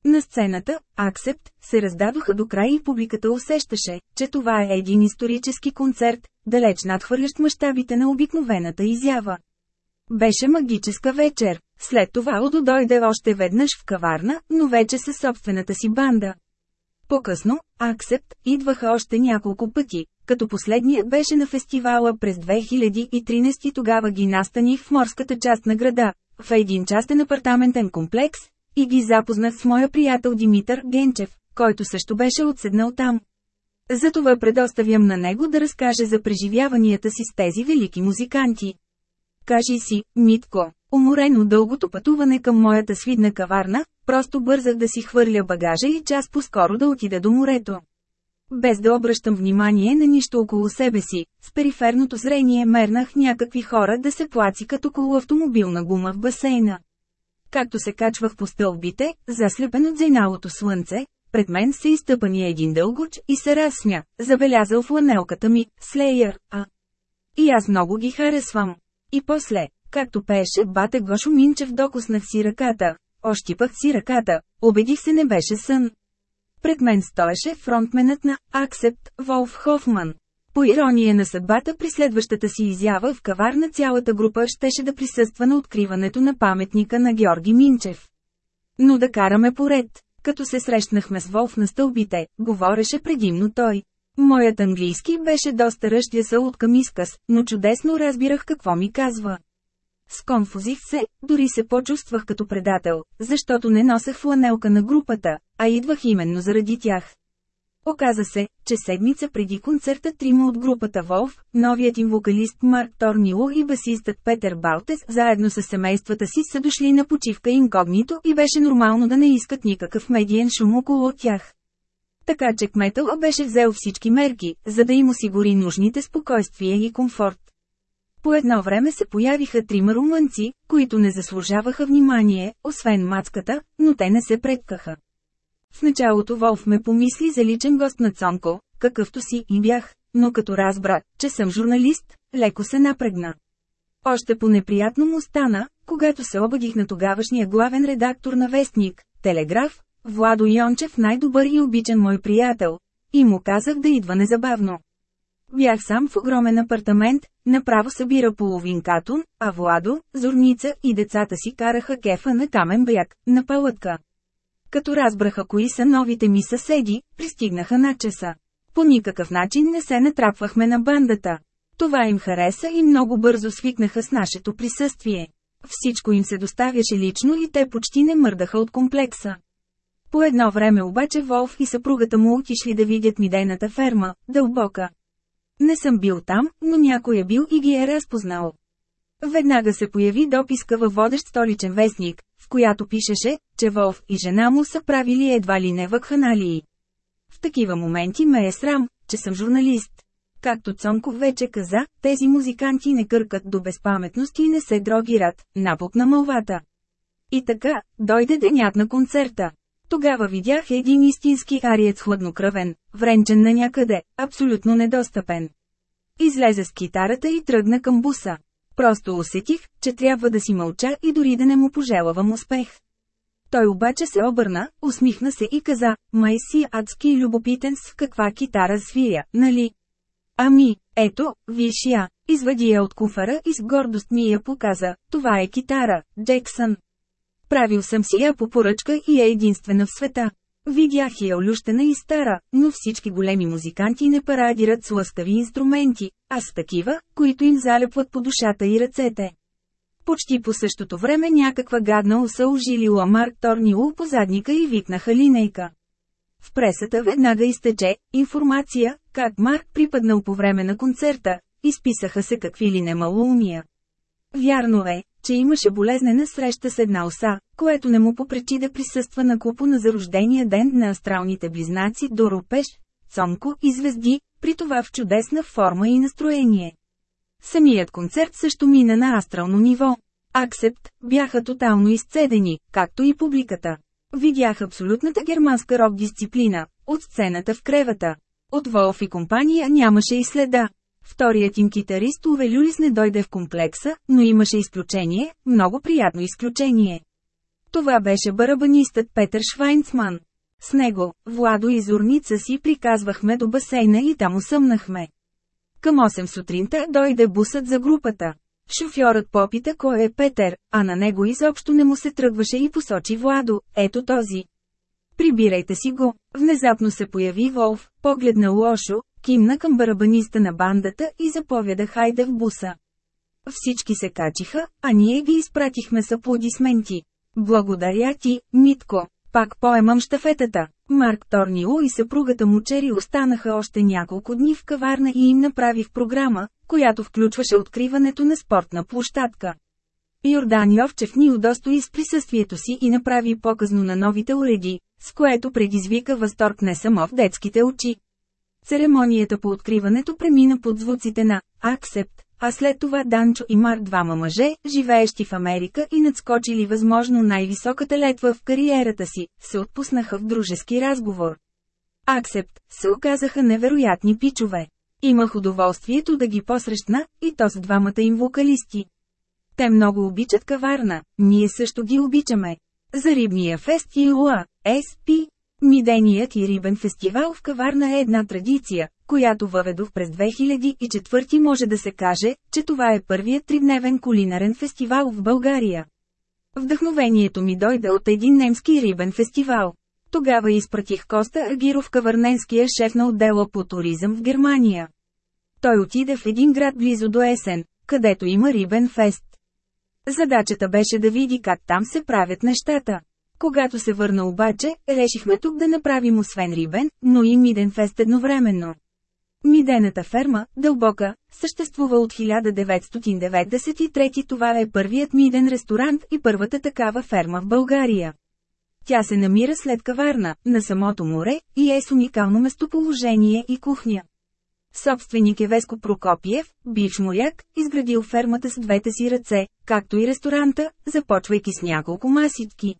На сцената, Аксепт, се раздадоха до край и публиката усещаше, че това е един исторически концерт, далеч надхвърлящ мащабите на обикновената изява. Беше магическа вечер. След това Одо дойде още веднъж в каварна, но вече със собствената си банда. По-късно, Аксепт, идваха още няколко пъти, като последният беше на фестивала през 2013 тогава ги настаних в морската част на града, в един частен апартаментен комплекс, и ги запознах с моя приятел Димитър Генчев, който също беше отседнал там. Затова предоставям на него да разкаже за преживяванията си с тези велики музиканти. Кажи си, Митко, уморено дългото пътуване към моята свидна каварна, просто бързах да си хвърля багажа и час по-скоро да отида до морето. Без да обръщам внимание на нищо около себе си, с периферното зрение мернах някакви хора да се плаци като около автомобилна гума в басейна. Както се качвах по стълбите, заслепен от зейналото слънце, пред мен се изтъпани един дългоч и се разсмя, забелязал в ланелката ми, Слеер, а. И аз много ги харесвам. И после, както пееше бате Гошо Минчев докоснах си ръката, ощипах си ръката, убедих се не беше сън. Пред мен стоеше фронтменът на Аксепт, Волф Хофман. По ирония на съдбата при следващата си изява в каварна цялата група щеше да присъства на откриването на паметника на Георги Минчев. Но да караме поред. Като се срещнахме с Волф на стълбите, говореше предимно той. Моят английски беше доста ръждясъл от към изказ, но чудесно разбирах какво ми казва. Сконфузих се, дори се почувствах като предател, защото не носех фланелка на групата, а идвах именно заради тях. Оказа се, че седмица преди концерта трима от групата Волф, новият им вокалист Марк Торнило и басистът Петър Балтес, заедно с семействата си са дошли на почивка инкогнито и беше нормално да не искат никакъв медиен шум около тях. Така че кметъл беше взел всички мерки, за да им осигури нужните спокойствие и комфорт. По едно време се появиха трима румънци, които не заслужаваха внимание, освен мацката, но те не се предкаха. В началото Волф ме помисли за личен гост на Цонко, какъвто си и бях, но като разбра, че съм журналист, леко се напрегна. Още по-неприятно му стана, когато се обадих на тогавашния главен редактор на Вестник, Телеграф, Владо Йончев най-добър и обичан мой приятел, и му казах да идва незабавно. Бях сам в огромен апартамент, направо събира половин катун, а Владо, Зорница и децата си караха кефа на камен бряг, на палътка. Като разбраха кои са новите ми съседи, пристигнаха на часа. По никакъв начин не се натрапвахме на бандата. Това им хареса и много бързо свикнаха с нашето присъствие. Всичко им се доставяше лично и те почти не мърдаха от комплекса. По едно време обаче Волф и съпругата му отишли да видят мидейната ферма, дълбока. Не съм бил там, но някой е бил и ги е разпознал. Веднага се появи дописка във водещ столичен вестник, в която пишеше, че Волф и жена му са правили едва ли не вакханалии. В такива моменти ме е срам, че съм журналист. Както Цонков вече каза, тези музиканти не къркат до безпаметност и не се дрогират, напок на мълвата. И така, дойде денят на концерта. Тогава видях един истински ариец хладнокръвен, вренчен на някъде, абсолютно недостъпен. Излезе с китарата и тръгна към буса. Просто усетих, че трябва да си мълча и дори да не му пожелавам успех. Той обаче се обърна, усмихна се и каза, май си адски любопитен с каква китара свия, нали? Ами, ето, виж я, извади я от куфара и с гордост ми я показа, това е китара, Джексън. Правил съм си я по поръчка и е единствена в света. Видях я олющена и стара, но всички големи музиканти не парадират с лъскави инструменти, а с такива, които им залепват по душата и ръцете. Почти по същото време някаква гадна уса ожилила Марк Торнило по задника и викнаха линейка. В пресата веднага изтече информация, как Марк припаднал по време на концерта, изписаха се какви ли не малоумия. Вярно е, че имаше болезнена среща с една оса, което не му попречи да присъства на купо на зарождения ден на астралните близнаци Доропеш, Цонко и Звезди, при това в чудесна форма и настроение. Самият концерт също мина на астрално ниво. Аксепт бяха тотално изцедени, както и публиката. Видях абсолютната германска рок дисциплина, от сцената в кревата. От Волф и компания нямаше и следа. Вторият им китарист Уве Люлис не дойде в комплекса, но имаше изключение, много приятно изключение. Това беше барабанистът Петър Швайнцман. С него, Владо и Зорница си приказвахме до басейна и там усъмнахме. Към 8 сутринта дойде бусът за групата. Шофьорът попита кой е Петър, а на него изобщо не му се тръгваше и посочи Владо, ето този. Прибирайте си го. Внезапно се появи Волф, погледна лошо, кимна към барабаниста на бандата и заповяда хайде в буса. Всички се качиха, а ние ги изпратихме с аплодисменти. Благодаря ти, Митко. Пак поемам штафетата. Марк Торнило и съпругата му Чери останаха още няколко дни в каварна и им направих програма, която включваше откриването на спортна площадка. Йордан Йовчев ни удостои с присъствието си и направи показно на новите уреди, с което предизвика възторг не само в детските очи. Церемонията по откриването премина под звуците на «Аксепт», а след това Данчо и Мар двама мъже, живеещи в Америка и надскочили възможно най-високата летва в кариерата си, се отпуснаха в дружески разговор. Аксепт се оказаха невероятни пичове. Имах удоволствието да ги посрещна, и то с двамата им вокалисти. Те много обичат каварна, ние също ги обичаме. За рибния фест и УА, СП, Миденият и рибен фестивал в Каварна е една традиция, която въведох през 2004 може да се каже, че това е първият тридневен кулинарен фестивал в България. Вдъхновението ми дойде от един немски рибен фестивал. Тогава изпратих Коста Агиров каварненския шеф на отдела по туризъм в Германия. Той отиде в един град близо до Есен, където има рибен фест. Задачата беше да види как там се правят нещата. Когато се върна обаче, решихме тук да направим освен рибен, но и миден фест едновременно. Мидената ферма, дълбока, съществува от 1993 това е първият миден ресторант и първата такава ферма в България. Тя се намира след каварна, на самото море, и е с уникално местоположение и кухня. Собственик е Веско Прокопиев, бивш моряк, изградил фермата с двете си ръце, както и ресторанта, започвайки с няколко масички.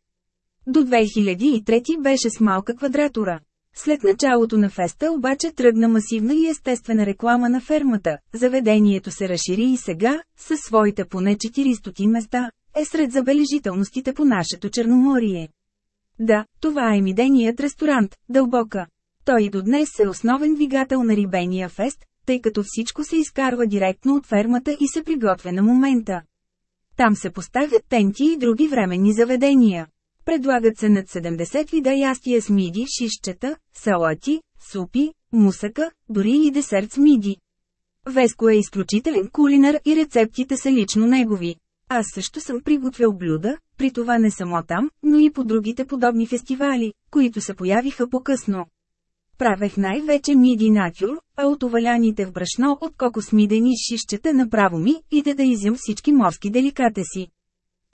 До 2003 беше с малка квадратура. След началото на феста обаче тръгна масивна и естествена реклама на фермата. Заведението се разшири и сега, със своите поне 400 места, е сред забележителностите по нашето Черноморие. Да, това е миденият ресторант, дълбока. Той и до днес е основен двигател на рибения фест, тъй като всичко се изкарва директно от фермата и се приготвя на момента. Там се поставят тенти и други временни заведения. Предлагат се над 70 вида ястия с миди, шишчета, салати, супи, мусака, дори и десерт с миди. Веско е изключителен кулинар и рецептите са лично негови. Аз също съм приготвял блюда, при това не само там, но и по другите подобни фестивали, които се появиха по-късно. Правех най-вече миди натюр, а от оваляните в брашно от кокос мидени шишчета направо ми и да да изям всички морски деликатеси.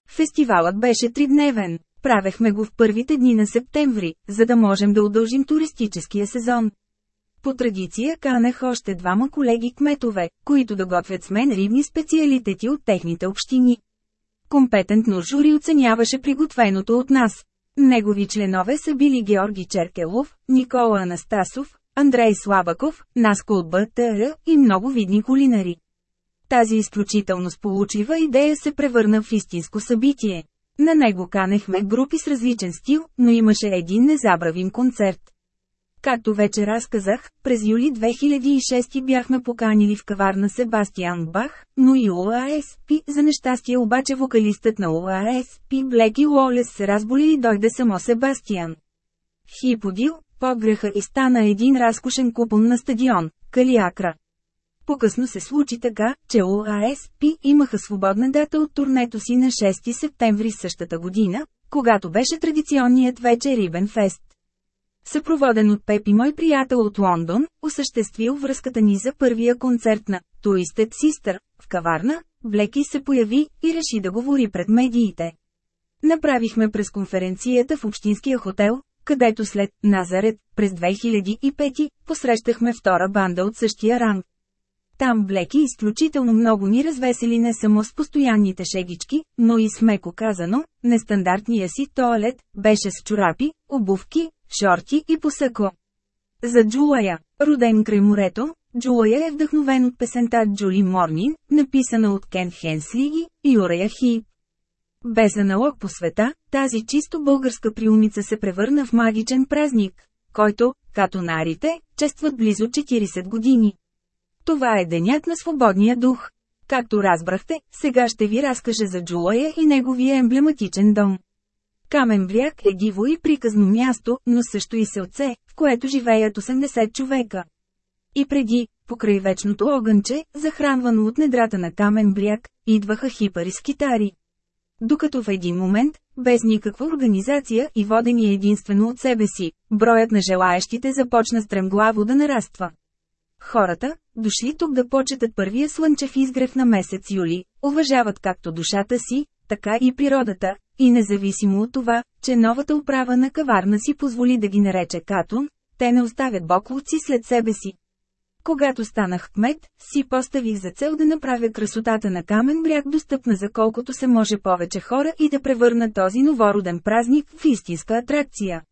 Фестивалът беше тридневен. Правехме го в първите дни на септември, за да можем да удължим туристическия сезон. По традиция канех още двама колеги кметове, които да готвят с мен рибни специалитети от техните общини. Компетентно жури оценяваше приготвеното от нас. Негови членове са били Георги Черкелов, Никола Анастасов, Андрей Слабаков, Наско от БТР и много видни кулинари. Тази изключително сполучлива идея се превърна в истинско събитие. На него канехме групи с различен стил, но имаше един незабравим концерт. Както вече разказах, през юли 2006 бяхме поканили в каварна Себастиан Бах, но и ОАСП, за нещастие обаче вокалистът на ОАСП Блеки Лолес се разболи и дойде само Себастиан. Хиподил, погреха и стана един разкошен купон на стадион, Калиакра. По-късно се случи така, че ОАСП имаха свободна дата от турнето си на 6 септември същата година, когато беше традиционният вече Рибен Фест. Съпроводен от Пепи мой приятел от Лондон, осъществил връзката ни за първия концерт на Twisted Sister в каварна, Блеки се появи и реши да говори пред медиите. Направихме през конференцията в Общинския хотел, където след Назарет, през 2005, посрещахме втора банда от същия ранг. Там Блеки изключително много ни развесели не само с постоянните шегички, но и с меко казано, нестандартния си туалет, беше с чорапи, обувки, шорти и посъко. За Джулая, роден край морето, Джулая е вдъхновен от песента Джули Морнин, написана от Кен Хенслиги и Юрая Хип. Без аналог по света, тази чисто българска приумица се превърна в магичен празник, който, като нарите, честват близо 40 години. Това е денят на свободния дух. Както разбрахте, сега ще ви разкажа за Джулая и неговия емблематичен дом. Камен бряг е диво и приказно място, но също и селце, в което живеят 80 човека. И преди, покрай вечното огънче, захранвано от недрата на камен бряг, идваха хипари с китари. Докато в един момент, без никаква организация и водени единствено от себе си, броят на желаящите започна стремглаво да нараства. Хората, дошли тук да почетат първия слънчев изгрев на месец юли, уважават както душата си, така и природата, и независимо от това, че новата управа на каварна си позволи да ги нарече Катун, те не оставят боклуци след себе си. Когато станах кмет, си поставих за цел да направя красотата на камен бряг достъпна за колкото се може повече хора и да превърна този новороден празник в истинска атракция.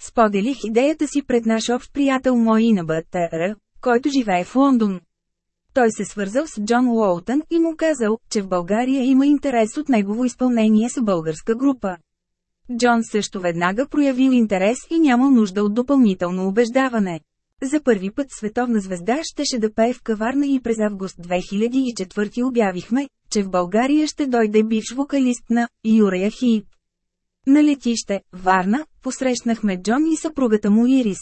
Споделих идеята си пред наш общ приятел мой на БТР, който живее в Лондон. Той се свързал с Джон Уолтън и му казал, че в България има интерес от негово изпълнение с българска група. Джон също веднага проявил интерес и няма нужда от допълнително убеждаване. За първи път световна звезда щеше да пее в каварна и през август 2004 обявихме, че в България ще дойде бивш вокалист на Юрия Хип. На летище, Варна, посрещнахме Джон и съпругата му Ирис.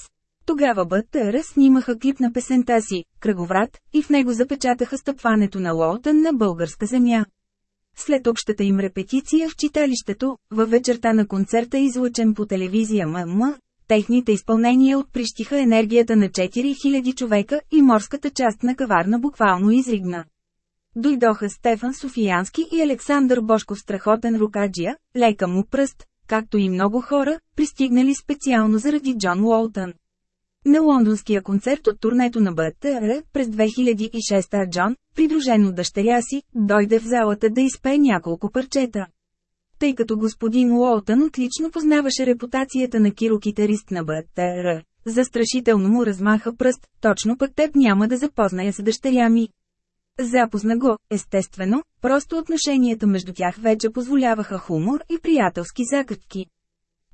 Тогава БТР снимаха клип на песента си, Кръговрат, и в него запечатаха стъпването на Лоутън на българска земя. След общата им репетиция в читалището, във вечерта на концерта излъчен по телевизия ММ, техните изпълнения отприщиха енергията на 4000 човека и морската част на каварна буквално изригна. Дойдоха Стефан Софиянски и Александър Бошков страхотен рукаджия, лека му пръст, както и много хора, пристигнали специално заради Джон Уолтън. На лондонския концерт от турнето на БТР през 2006 Джон, придружен от дъщеря си, дойде в залата да изпее няколко парчета. Тъй като господин Уолтън отлично познаваше репутацията на кирокитарист на БТР, застрашително му размаха пръст, точно пък теб няма да запозная с дъщеря ми. Запозна го, естествено, просто отношенията между тях вече позволяваха хумор и приятелски закътки.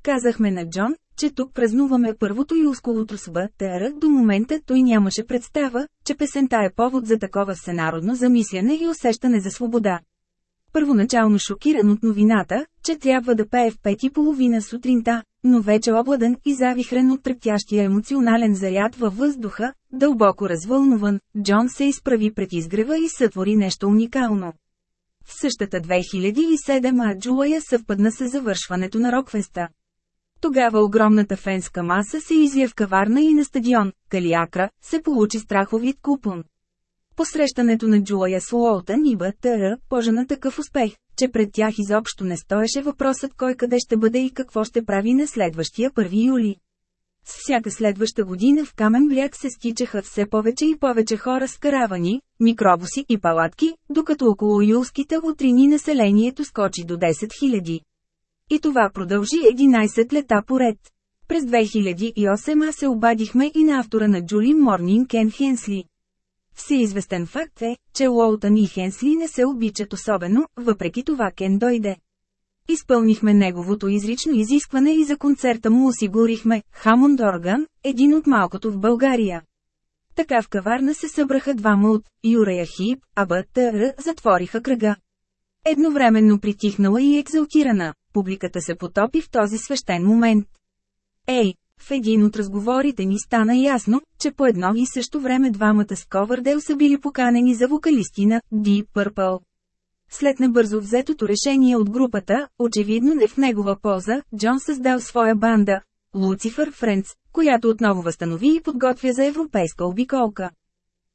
Казахме на Джон, че тук празнуваме първото юлско утро с БТР, до момента той нямаше представа, че песента е повод за такова всенародно замисляне и усещане за свобода. Първоначално шокиран от новината, че трябва да пее в пет и половина сутринта, но вече обладен и завихрен от трептящия емоционален заряд във въздуха, дълбоко развълнуван, Джон се изправи пред изгрева и сътвори нещо уникално. В същата 2007 Аджулая съвпадна с завършването на Рокфеста. Тогава огромната фенска маса се изя в каварна и на стадион, Калиакра, се получи страховит купон. Посрещането на Джулая с Уолтън и БТР пожа такъв успех, че пред тях изобщо не стоеше въпросът кой къде ще бъде и какво ще прави на следващия 1 юли. С всяка следваща година в Камен бряг се стичаха все повече и повече хора с каравани, микробуси и палатки, докато около юлските утрини населението скочи до 10 000. И това продължи 11 лета поред. През 2008 се обадихме и на автора на Джули Морнинг Кен Хенсли. Всеизвестен факт е, че Уолтън и Хенсли не се обичат особено, въпреки това Кен дойде. Изпълнихме неговото изрично изискване и за концерта му осигурихме Хамонд Орган, един от малкото в България. Така в каварна се събраха двама от Юрея Хип, а БТР затвориха кръга. Едновременно притихнала и екзалтирана, публиката се потопи в този свещен момент. Ей, в един от разговорите ни стана ясно, че по едно и също време двамата с Ковърдел са били поканени за вокалисти на Deep Purple. След небързо взетото решение от групата, очевидно не в негова полза, Джон създал своя банда – Луцифър Френц, която отново възстанови и подготвя за европейска обиколка.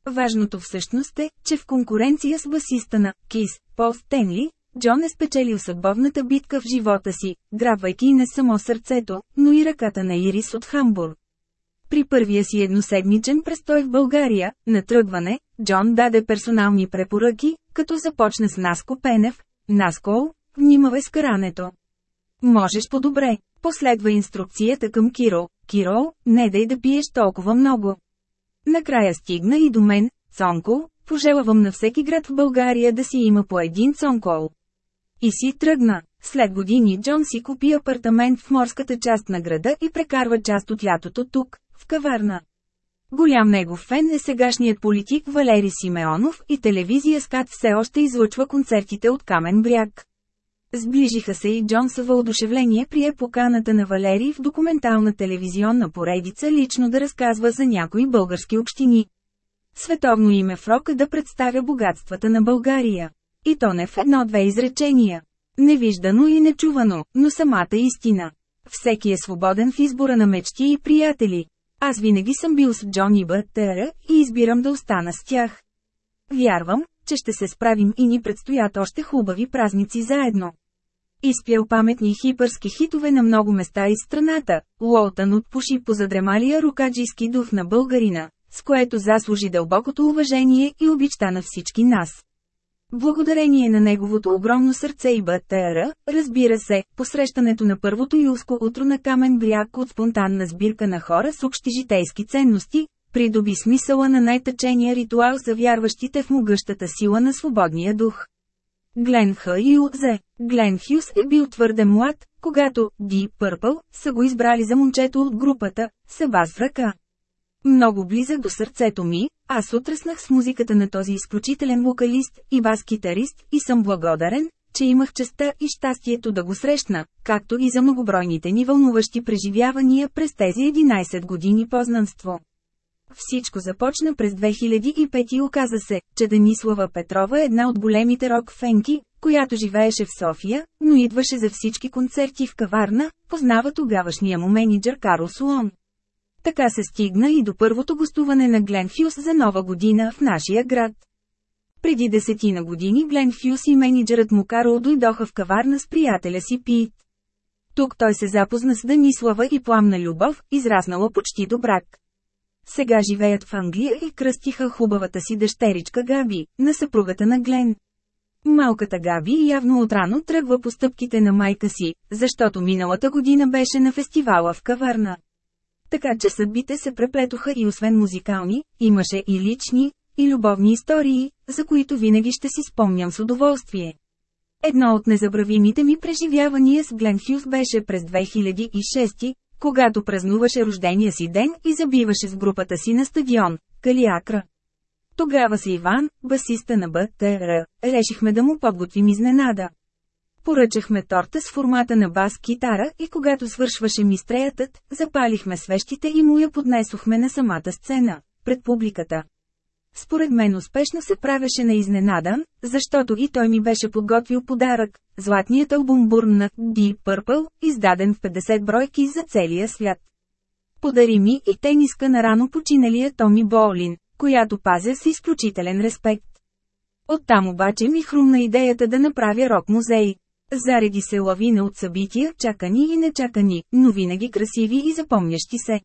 Важното всъщност е, че в конкуренция с басиста на Кис, Пол Стенли, Джон е спечелил съдбовната битка в живота си, грабвайки не само сърцето, но и ръката на Ирис от Хамбург. При първия си едноседмичен престой в България, на тръгване, Джон даде персонални препоръки, като започна с Наско Пенев, Наскол, внимавай с карането. Можеш по-добре. Последва инструкцията към Киро, Киро, не дай да пиеш толкова много. Накрая стигна и до мен, Цонко, пожелавам на всеки град в България да си има по един цонкол. И си тръгна. След години Джон си купи апартамент в морската част на града и прекарва част от лятото тук, в каварна. Голям негов фен е сегашният политик Валери Симеонов и телевизия СКАТ все още излъчва концертите от Камен бряг. Сближиха се и Джон с въодушевление прие поканата на Валери в документална телевизионна поредица лично да разказва за някои български общини. Световно име в рока да представя богатствата на България. И то не в едно-две изречения. Невиждано и нечувано, но самата истина. Всеки е свободен в избора на мечти и приятели. Аз винаги съм бил с Джони Бъттера и избирам да остана с тях. Вярвам, че ще се справим и ни предстоят още хубави празници заедно. Изпял паметни хипърски хитове на много места из страната, Лоутън отпуши по задремалия рукаджийски дух на българина, с което заслужи дълбокото уважение и обичта на всички нас. Благодарение на неговото огромно сърце и БТР, разбира се, посрещането на първото юлско утро на Камен бряг от спонтанна сбирка на хора с общи житейски ценности, придоби смисъла на най-тъчения ритуал за вярващите в могъщата сила на свободния дух. Глен Хюзе, Глен Хюс е бил твърде млад, когато Ди Пърпъл са го избрали за момчето от групата, Себас в ръка. Много близък до сърцето ми, аз отреснах с музиката на този изключителен вокалист и бас-китарист и съм благодарен, че имах честа и щастието да го срещна, както и за многобройните ни вълнуващи преживявания през тези 11 години познанство. Всичко започна през 2005 и оказа се, че Денислава Петрова е една от големите рок-фенки, която живееше в София, но идваше за всички концерти в каварна, познава тогавашния му менеджер Карл Суон. Така се стигна и до първото гостуване на Глен Хюс за нова година в нашия град. Преди десетина години Глен Хюс и менеджерът му Карл дойдоха в каварна с приятеля си Пит. Тук той се запозна с Данислава и пламна любов, израснала почти до брак. Сега живеят в Англия и кръстиха хубавата си дъщеричка Габи, на съпругата на Глен. Малката Габи явно отрано тръгва по стъпките на майка си, защото миналата година беше на фестивала в Каварна. Така че съдбите се преплетоха и освен музикални, имаше и лични, и любовни истории, за които винаги ще си спомням с удоволствие. Едно от незабравимите ми преживявания с Глен Хюс беше през 2006, когато празнуваше рождения си ден и забиваше с групата си на стадион, Калиакра. Тогава с Иван, басиста на БТР, решихме да му подготвим изненада. Поръчахме торта с формата на бас-китара и когато свършваше мистреятът, запалихме свещите и му я поднесохме на самата сцена, пред публиката. Според мен успешно се правеше на изненадан, защото и той ми беше подготвил подарък – златният албум Бурн на Deep Purple, издаден в 50 бройки за целия свят. Подари ми и тениска на рано починалия Томи Боулин, която пазя с изключителен респект. Оттам обаче ми хрумна идеята да направя рок-музей. Зареди се лавина от събития, чакани и нечакани, но винаги красиви и запомнящи се.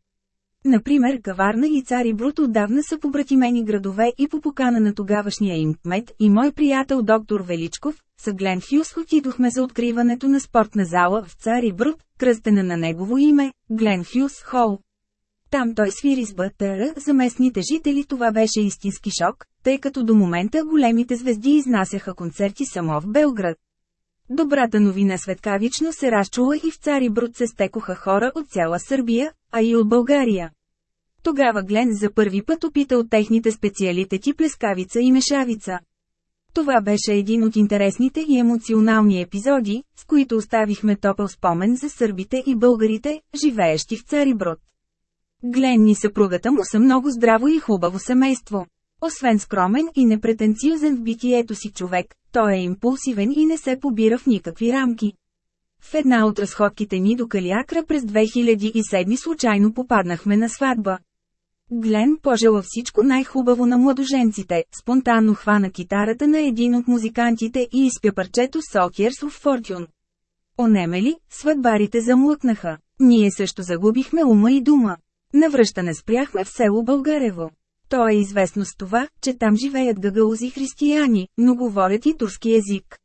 Например Каварна и Цари Брут отдавна са побратимени градове и по покана на тогавашния им кмет и мой приятел доктор Величков, с Глен Хюс отидохме за откриването на спортна зала в Цари Брут, кръстена на негово име, Глен Хюс Хол. Там той свири с БТР, за местните жители това беше истински шок, тъй като до момента големите звезди изнасяха концерти само в Белград. Добрата новина светкавично се разчула и в Цари Бруд се стекоха хора от цяла Сърбия, а и от България. Тогава Глен за първи път опита от техните специалитети плескавица и мешавица. Това беше един от интересните и емоционални епизоди, с които оставихме топъл спомен за сърбите и българите, живеещи в Цариброд. Глен и съпругата му са много здраво и хубаво семейство. Освен скромен и непретенциозен в битието си човек, той е импулсивен и не се побира в никакви рамки. В една от разходките ни до Калиакра през 2007 случайно попаднахме на сватба. Глен пожела всичко най-хубаво на младоженците, спонтанно хвана китарата на един от музикантите и изпя парчето Soldiers of Fortune. Онемели, сватбарите замлъкнаха. Ние също загубихме ума и дума. Навръщане спряхме в село Българево. То е известно с това, че там живеят гагалузи християни, но говорят и турски език.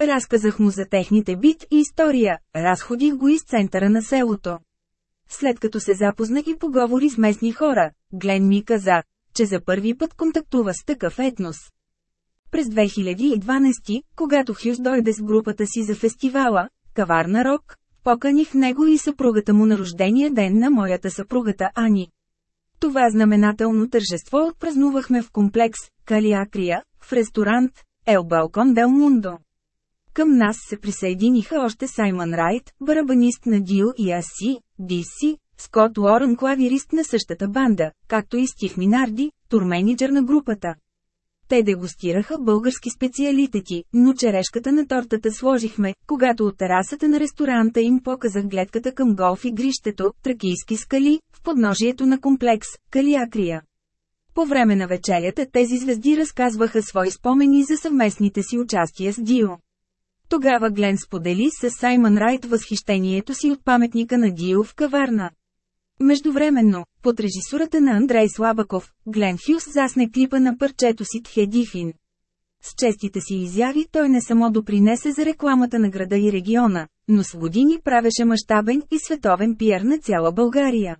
Разказах му за техните бит и история, разходих го из центъра на селото. След като се запозна и поговори с местни хора, Глен ми каза, че за първи път контактува с такъв етнос. През 2012, когато Хюс дойде с групата си за фестивала, Каварна Рок, поканих него и съпругата му на рождения ден на моята съпругата Ани. Това знаменателно тържество отпразнувахме в комплекс Калиакрия, в ресторант Ел Балкон Дел Мундо. Към нас се присъединиха още Саймън Райт, барабанист на Дио и Аси, Диси, Скот Уорън клавирист на същата банда, както и Стив Минарди, турменеджер на групата. Те дегустираха български специалитети, но черешката на тортата сложихме, когато от терасата на ресторанта им показах гледката към голф и грището, тракийски скали, в подножието на комплекс, Калиакрия. По време на вечерята тези звезди разказваха свои спомени за съвместните си участия с Дио. Тогава Глен сподели с Саймън Райт възхищението си от паметника на Дио в каварна. Междувременно, под режисурата на Андрей Слабаков, Глен Хюс засне клипа на парчето си Тхедифин. С честите си изяви той не само допринесе за рекламата на града и региона, но с години правеше мащабен и световен пиар на цяла България.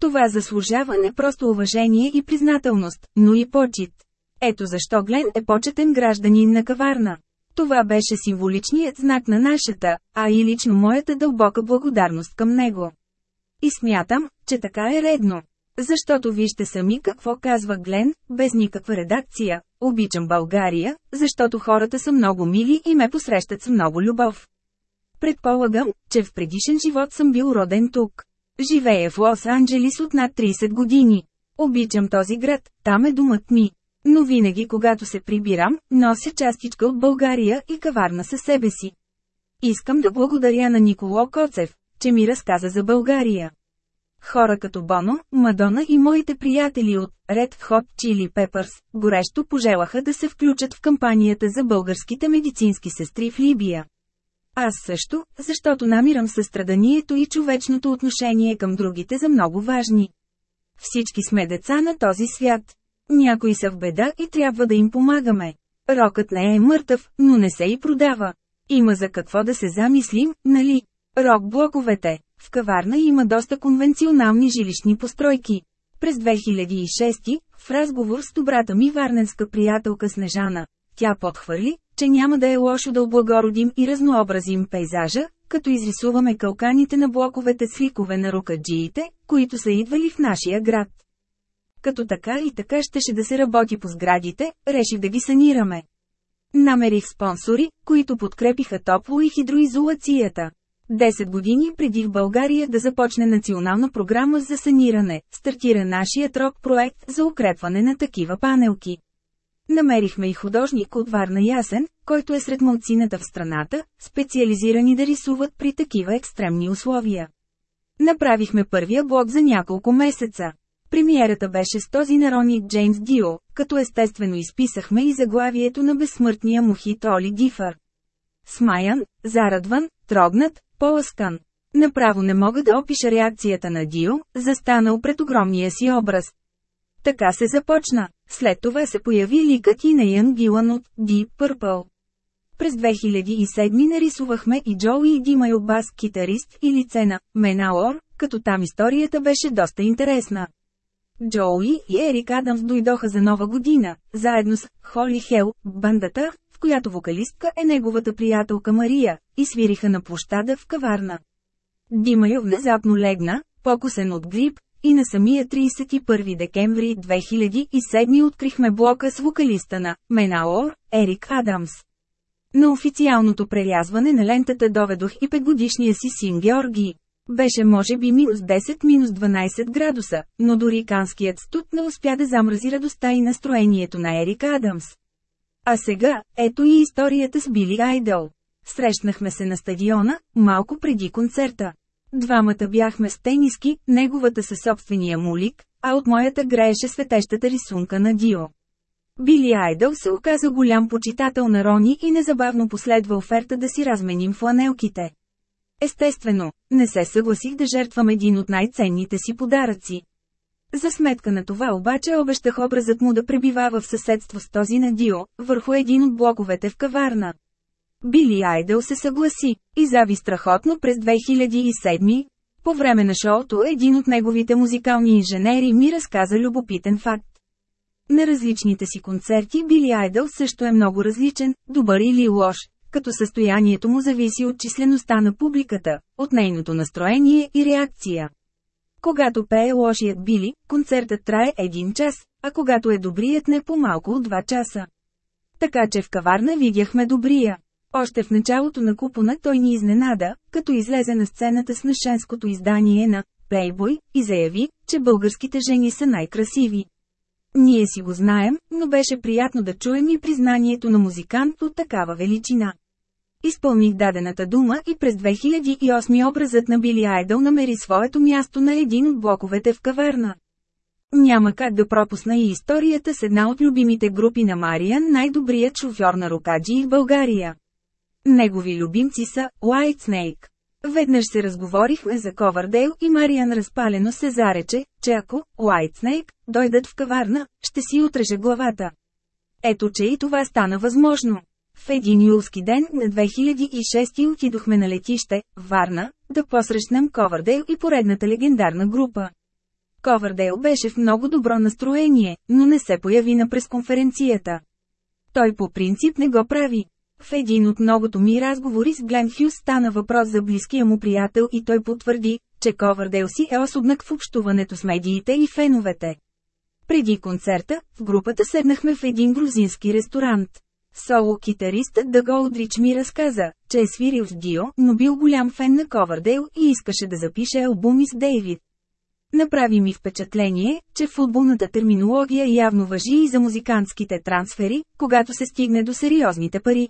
Това заслужава не просто уважение и признателност, но и почет. Ето защо Глен е почетен гражданин на каварна. Това беше символичният знак на нашата, а и лично моята дълбока благодарност към него. И смятам, че така е редно. Защото вижте сами какво казва Глен, без никаква редакция. Обичам България, защото хората са много мили и ме посрещат с много любов. Предполагам, че в предишен живот съм бил роден тук. Живея в Лос-Анджелис от над 30 години. Обичам този град, там е думът ми. Но винаги когато се прибирам, нося частичка от България и каварна със себе си. Искам да благодаря на Николо Коцев, че ми разказа за България. Хора като Боно, Мадона и моите приятели от Red Hot Chili Peppers горещо пожелаха да се включат в кампанията за българските медицински сестри в Либия. Аз също, защото намирам състраданието и човечното отношение към другите за много важни. Всички сме деца на този свят. Някои са в беда и трябва да им помагаме. Рокът не е мъртъв, но не се и продава. Има за какво да се замислим, нали? Рок-блоковете. В каварна има доста конвенционални жилищни постройки. През 2006, в разговор с добрата ми варненска приятелка Снежана, тя подхвърли, че няма да е лошо да облагородим и разнообразим пейзажа, като изрисуваме калканите на блоковете с ликове на рукаджиите, които са идвали в нашия град. Като така и така щеше да се работи по сградите, реших да ги санираме. Намерих спонсори, които подкрепиха топло и хидроизолацията. Десет години преди в България да започне национална програма за саниране, стартира нашият рок проект за укрепване на такива панелки. Намерихме и художник от Варна Ясен, който е сред малцината в страната, специализирани да рисуват при такива екстремни условия. Направихме първия блок за няколко месеца. Премиерата беше с този нароник Джеймс Дио, като естествено изписахме и заглавието на безсмъртния му хит Оли Дифър. Смаян, зарадван, трогнат, полъскан. Направо не мога да опиша реакцията на Дио, застанал пред огромния си образ. Така се започна. След това се появи ликът и на Ян Гилан от Deep Purple. През 2007 нарисувахме и Джоуи и Димайо бас китарист и лице на Менаор, като там историята беше доста интересна. Джоуи и Ерик Адамс дойдоха за нова година, заедно с Холи Хел, бандата, която вокалистка е неговата приятелка Мария, и свириха на площада в каварна. Димайо внезапно легна, покусен от грип, и на самия 31 декември 2007 открихме блока с вокалиста на Менаор, Ерик Адамс. На официалното прерязване на лентата доведох и петгодишния си син Георги. Беше може би минус 10-12 градуса, но дори канският студ не успя да замрази радостта и настроението на Ерик Адамс. А сега, ето и историята с Били Айдъл. Срещнахме се на стадиона, малко преди концерта. Двамата бяхме с тениски, неговата със собствения мулик, а от моята грееше светещата рисунка на Дио. Били Айдъл се оказа голям почитател на Рони и незабавно последва оферта да си разменим фланелките. Естествено, не се съгласих да жертвам един от най-ценните си подаръци. За сметка на това обаче обещах образът му да пребивава в съседство с този на Дио, върху един от блоковете в каварна. Били Айдъл се съгласи, и зави страхотно през 2007. По време на шоуто един от неговите музикални инженери ми разказа любопитен факт. На различните си концерти Били Айдъл също е много различен, добър или лош, като състоянието му зависи от числеността на публиката, от нейното настроение и реакция. Когато пее лошият Били, концертът трае един час, а когато е добрият не по-малко от два часа. Така че в каварна видяхме добрия. Още в началото на купона той ни изненада, като излезе на сцената с нашенското издание на Playboy и заяви, че българските жени са най-красиви. Ние си го знаем, но беше приятно да чуем и признанието на музикант от такава величина. Изпълних дадената дума и през 2008 образът на Били Айдъл намери своето място на един от блоковете в каверна. Няма как да пропусна и историята с една от любимите групи на Мариан, най-добрият шофьор на рокаджи в България. Негови любимци са Whitesnake. Веднъж се разговорихме за Ковардейл и Мариан разпалено се зарече, че ако Whitesnake дойдат в каварна, ще си отреже главата. Ето че и това стана възможно. В един юлски ден на 2006 отидохме на летище, Варна, да посрещнем Ковардейл и поредната легендарна група. Ковардейл беше в много добро настроение, но не се появи на пресконференцията. Той по принцип не го прави. В един от многото ми разговори с Глен Хюс стана въпрос за близкия му приятел и той потвърди, че Ковардейл си е особнак в общуването с медиите и феновете. Преди концерта, в групата седнахме в един грузински ресторант. Соло-китаристът Голдрич ми разказа, че е свирил с Дио, но бил голям фен на Ковардейл и искаше да запише албуми с Дейвид. Направи ми впечатление, че футболната терминология явно въжи и за музикантските трансфери, когато се стигне до сериозните пари.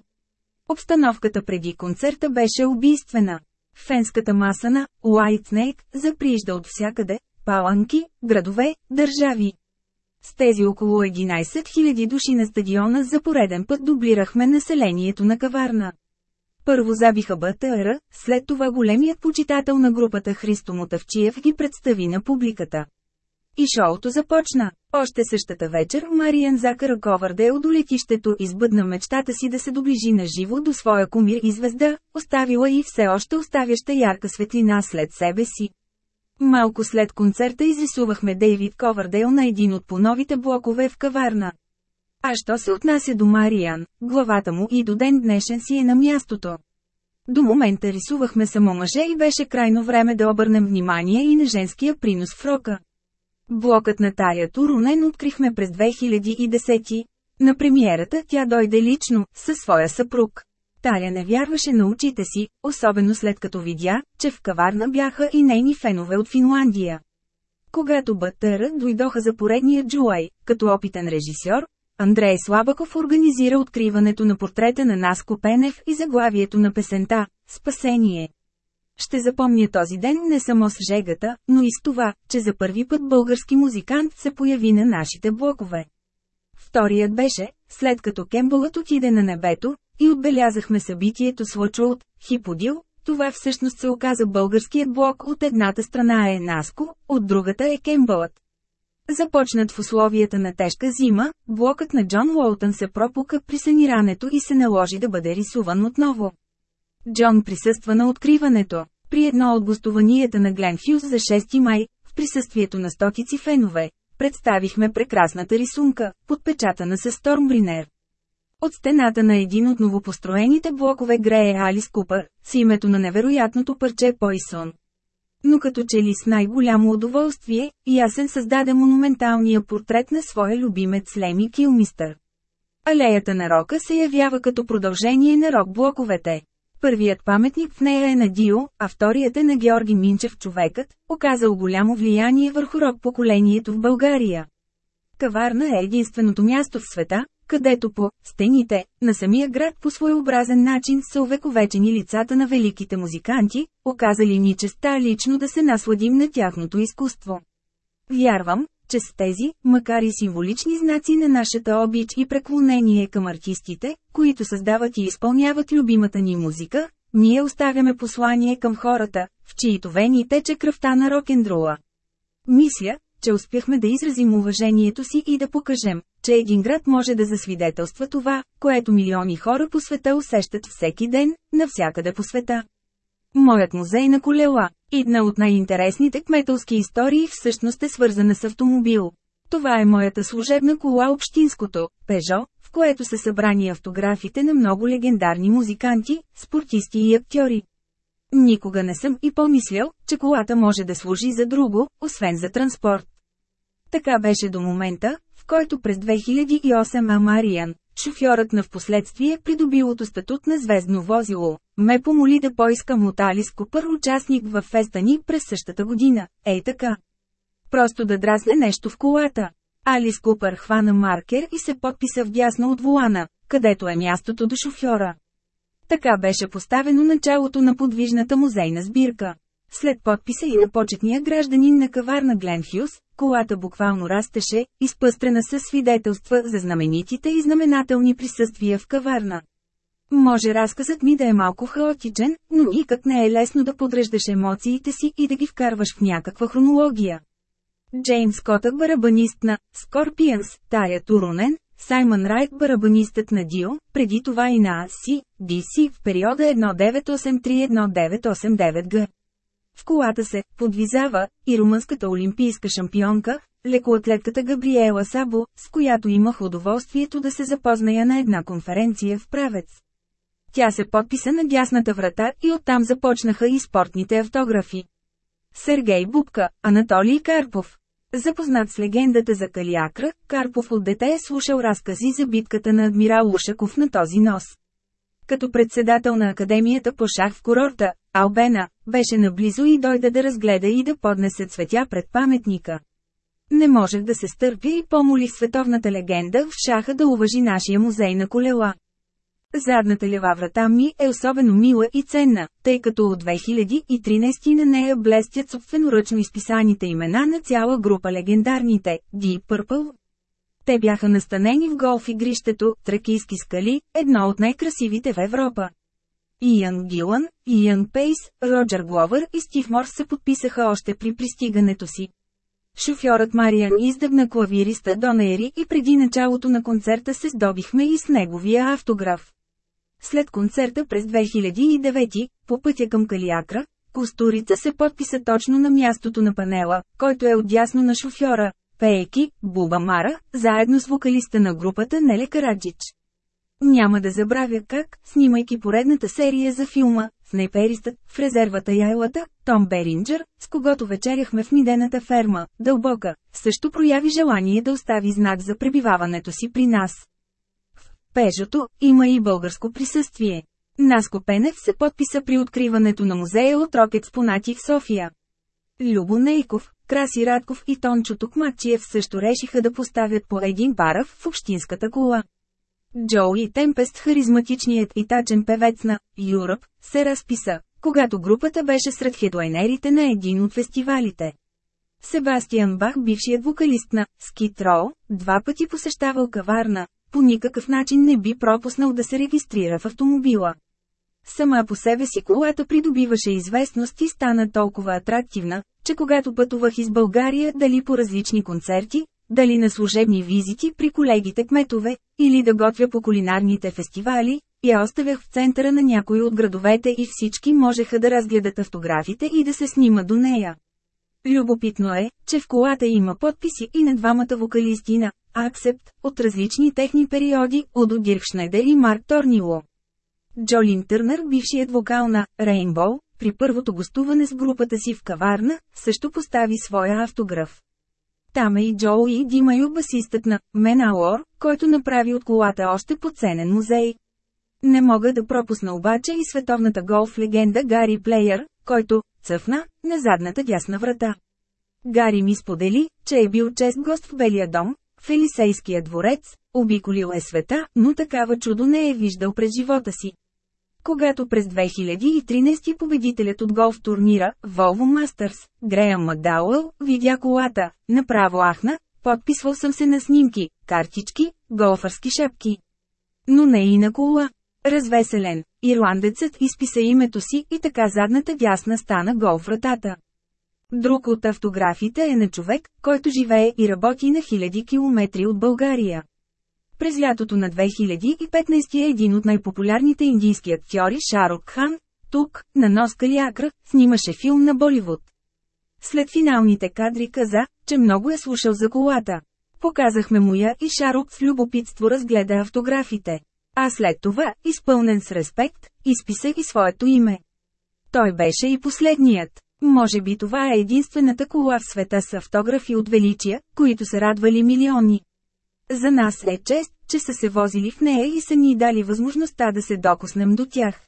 Обстановката преди концерта беше убийствена. Фенската маса на Whitesnake заприижда от всякъде, паланки, градове, държави. С тези около 11 000 души на стадиона за пореден път дублирахме населението на каварна. Първо забиха БТР, след това големият почитател на групата Христо Мотавчиев ги представи на публиката. И шоуто започна. Още същата вечер Мариан закара Ковардейл до летището и сбъдна мечтата си да се доближи на живо до своя кумир и звезда, оставила и все още оставяща ярка светлина след себе си. Малко след концерта изрисувахме Дейвид Ковардейл на един от поновите блокове в каварна. А що се отнася до Мариан, главата му и до ден днешен си е на мястото. До момента рисувахме само мъже и беше крайно време да обърнем внимание и на женския принос в рока. Блокът на Тая Турунен открихме през 2010. На премиерата тя дойде лично, със своя съпруг. Тая не вярваше на очите си, особено след като видя, че в каварна бяха и нейни фенове от Финландия. Когато БТР дойдоха за поредния Джуай, като опитен режисьор, Андрей Слабаков организира откриването на портрета на Наско Пенев и заглавието на песента «Спасение». Ще запомня този ден не само с жегата, но и с това, че за първи път български музикант се появи на нашите блокове. Вторият беше, след като Кембълът отиде на небето, и отбелязахме събитието с лъчо от «Хиподил», това всъщност се оказа българският блок от едната страна е Наско, от другата е Кембълът. Започнат в условията на тежка зима, блокът на Джон Уолтън се пропука при санирането и се наложи да бъде рисуван отново. Джон присъства на откриването. При едно от гостуванията на Глен Хюз за 6 май, в присъствието на стотици фенове, представихме прекрасната рисунка, подпечатана с Стормбринер. От стената на един от новопостроените блокове грее Алис Купър, с името на невероятното парче Пойсон. Но като че ли с най-голямо удоволствие, Ясен създаде монументалния портрет на своя любимец Леми Килмистър. Алеята на Рока се явява като продължение на рок-блоковете. Първият паметник в нея е на Дио, а вторият е на Георги Минчев човекът, оказал голямо влияние върху рок-поколението в България. Каварна е единственото място в света, където по стените на самия град по своеобразен начин са увековечени лицата на великите музиканти, оказали ни честа лично да се насладим на тяхното изкуство. Вярвам, че с тези, макар и символични знаци на нашата обич и преклонение към артистите, които създават и изпълняват любимата ни музика, ние оставяме послание към хората, в чието вени тече кръвта на рок-н-дрола. Мисля, че успяхме да изразим уважението си и да покажем, че един град може да засвидетелства това, което милиони хора по света усещат всеки ден, навсякъде по света. Моят музей на колела, една от най-интересните кметовски истории всъщност е свързана с автомобил. Това е моята служебна кола Общинското, Пежо, в което са събрани автографите на много легендарни музиканти, спортисти и актьори. Никога не съм и помислял, че колата може да служи за друго, освен за транспорт. Така беше до момента, в който през 2008 Амариан, шофьорът на впоследствие придобилото статут на звездно возило, ме помоли да поискам от Алис Купър участник в феста ни през същата година. Ей така. Просто да драсне нещо в колата. Алис Купър хвана маркер и се подписа вдясно от вулана, където е мястото до шофьора. Така беше поставено началото на подвижната музейна сбирка. След подписа и на почетния гражданин на каварна Глен Хюс, колата буквално растеше, изпъстрена със свидетелства за знаменитите и знаменателни присъствия в каварна. Може разказът ми да е малко хаотичен, но никак не е лесно да подреждаш емоциите си и да ги вкарваш в някаква хронология. Джеймс Котък барабанист на Scorpions, Тая Турунен, Саймън Райт барабанистът на Дио, преди това и на AC, DC в периода 1983-1989 г. В колата се подвизава и румънската олимпийска шампионка, лекоатлетката Габриела Сабо, с която имах удоволствието да се запозная на една конференция в Правец. Тя се подписа на дясната врата и оттам започнаха и спортните автографи. Сергей Бубка, Анатолий Карпов. Запознат с легендата за Калиакра, Карпов от дете е слушал разкази за битката на адмирал Ушаков на този нос. Като председател на Академията по шах в курорта, Албена, беше наблизо и дойде да разгледа и да поднесе цветя пред паметника. Не можех да се стърпя и помолих световната легенда в шаха да уважи нашия музей на колела. Задната лева врата ми е особено мила и ценна, тъй като от 2013 на нея блестят собственоръчно изписаните имена на цяла група легендарните – Deep Purple. Те бяха настанени в голф игрището, Тракийски скали, едно от най-красивите в Европа. Иан Гилан, Иан Пейс, Роджер Гловър и Стив Морс се подписаха още при пристигането си. Шофьорът Мариан издъгна клавириста Донери и преди началото на концерта се здобихме и с неговия автограф. След концерта през 2009, по пътя към Калиакра, Костурица се подписа точно на мястото на панела, който е отясно на шофьора, пееки, Буба Мара, заедно с вокалиста на групата Неле Караджич. Няма да забравя как, снимайки поредната серия за филма, снайперистът, в резервата Яйлата, Том Беринджер, с когото вечеряхме в Мидената ферма, дълбока, също прояви желание да остави знак за пребиваването си при нас. В Пежото има и българско присъствие. Наско Пенев се подписа при откриването на музея от рок експонати в София. Любо Нейков, Краси Радков и Тончо Токмачиев също решиха да поставят по един парав в общинската кола. Джоуи Темпест, харизматичният и тачен певец на Юръп, се разписа, когато групата беше сред хедлайнерите на един от фестивалите. Себастиан Бах, бившият вокалист на Скит Роу, два пъти посещавал каварна, по никакъв начин не би пропуснал да се регистрира в автомобила. Сама по себе си колата придобиваше известност и стана толкова атрактивна, че когато пътувах из България дали по различни концерти, дали на служебни визити при колегите кметове, или да готвя по кулинарните фестивали, я оставях в центъра на някой от градовете и всички можеха да разгледат автографите и да се снима до нея. Любопитно е, че в колата има подписи и на двамата вокалисти на Аксепт от различни техни периоди от Дирк Шнайдер и Марк Торнило. Джолин Търнър, бившият вокал на Rainbow, при първото гостуване с групата си в каварна, също постави своя автограф. Там е и Джоуи Димайо басистът на Меналор, който направи от колата още поценен музей. Не мога да пропусна обаче и световната голф легенда Гари Плеер, който цъфна на задната дясна врата. Гари ми сподели, че е бил чест гост в Белия дом, в Елисейския дворец, обиколил е света, но такава чудо не е виждал през живота си. Когато през 2013 победителят от голф турнира, Volvo Masters, Греъм Макдауъл, видя колата, направо ахна, подписвал съм се на снимки, картички, голфърски шапки. Но не и на кола. Развеселен, ирландецът изписа името си и така задната дясна стана гол вратата. Друг от автографите е на човек, който живее и работи на хиляди километри от България. През лятото на 2015 е един от най-популярните индийски актьори Шарук Хан, тук, на нос Калиакра, снимаше филм на Боливуд. След финалните кадри каза, че много е слушал за колата. Показахме му я и Шарук с любопитство разгледа автографите. А след това, изпълнен с респект, изписа и своето име. Той беше и последният. Може би това е единствената кола в света с автографи от величия, които са радвали милиони. За нас е чест, че са се возили в нея и са ни дали възможността да се докоснем до тях.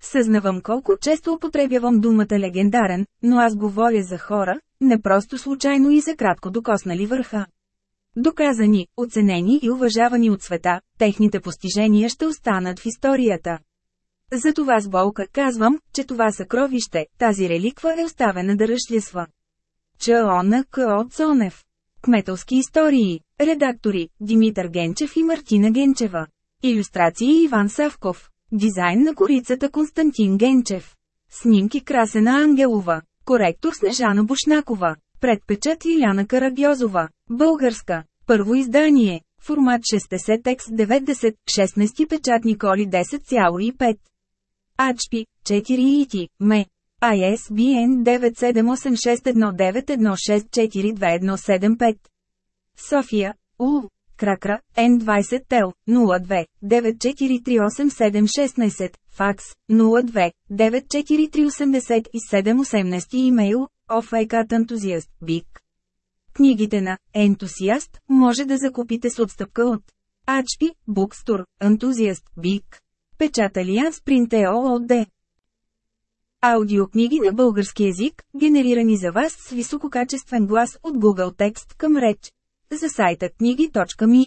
Съзнавам колко често употребявам думата легендарен, но аз говоря за хора, не просто случайно и за кратко докоснали върха. Доказани, оценени и уважавани от света, техните постижения ще останат в историята. Затова с болка казвам, че това съкровище, тази реликва е оставена да разшлесва. Чаона К. Цонев Кметовски истории. Редактори – Димитър Генчев и Мартина Генчева. Илюстрации Иван Савков. Дизайн на корицата Константин Генчев. Снимки Красена Ангелова. Коректор Снежана Бушнакова. Предпечат Иляна Карагьозова. Българска. Първо издание. Формат 60 текст 90, 16 печатни коли 10,5. Ачпи, 4 ити, ме. ISBN 9786191642175. София, У. Кракра, Н20 Тел, 02, 94387716, факс, 02, 9438718 имейл, офайкат ентузиаст, бик. Книгите на «Ентусиаст» може да закупите с отстъпка от Ачпи, Букстор, Ентузиаст, Бик. Печат Алианс Принт ООД. Аудиокниги на български язик, генерирани за вас с висококачествен глас от Google Текст към реч. За сайта книги.ми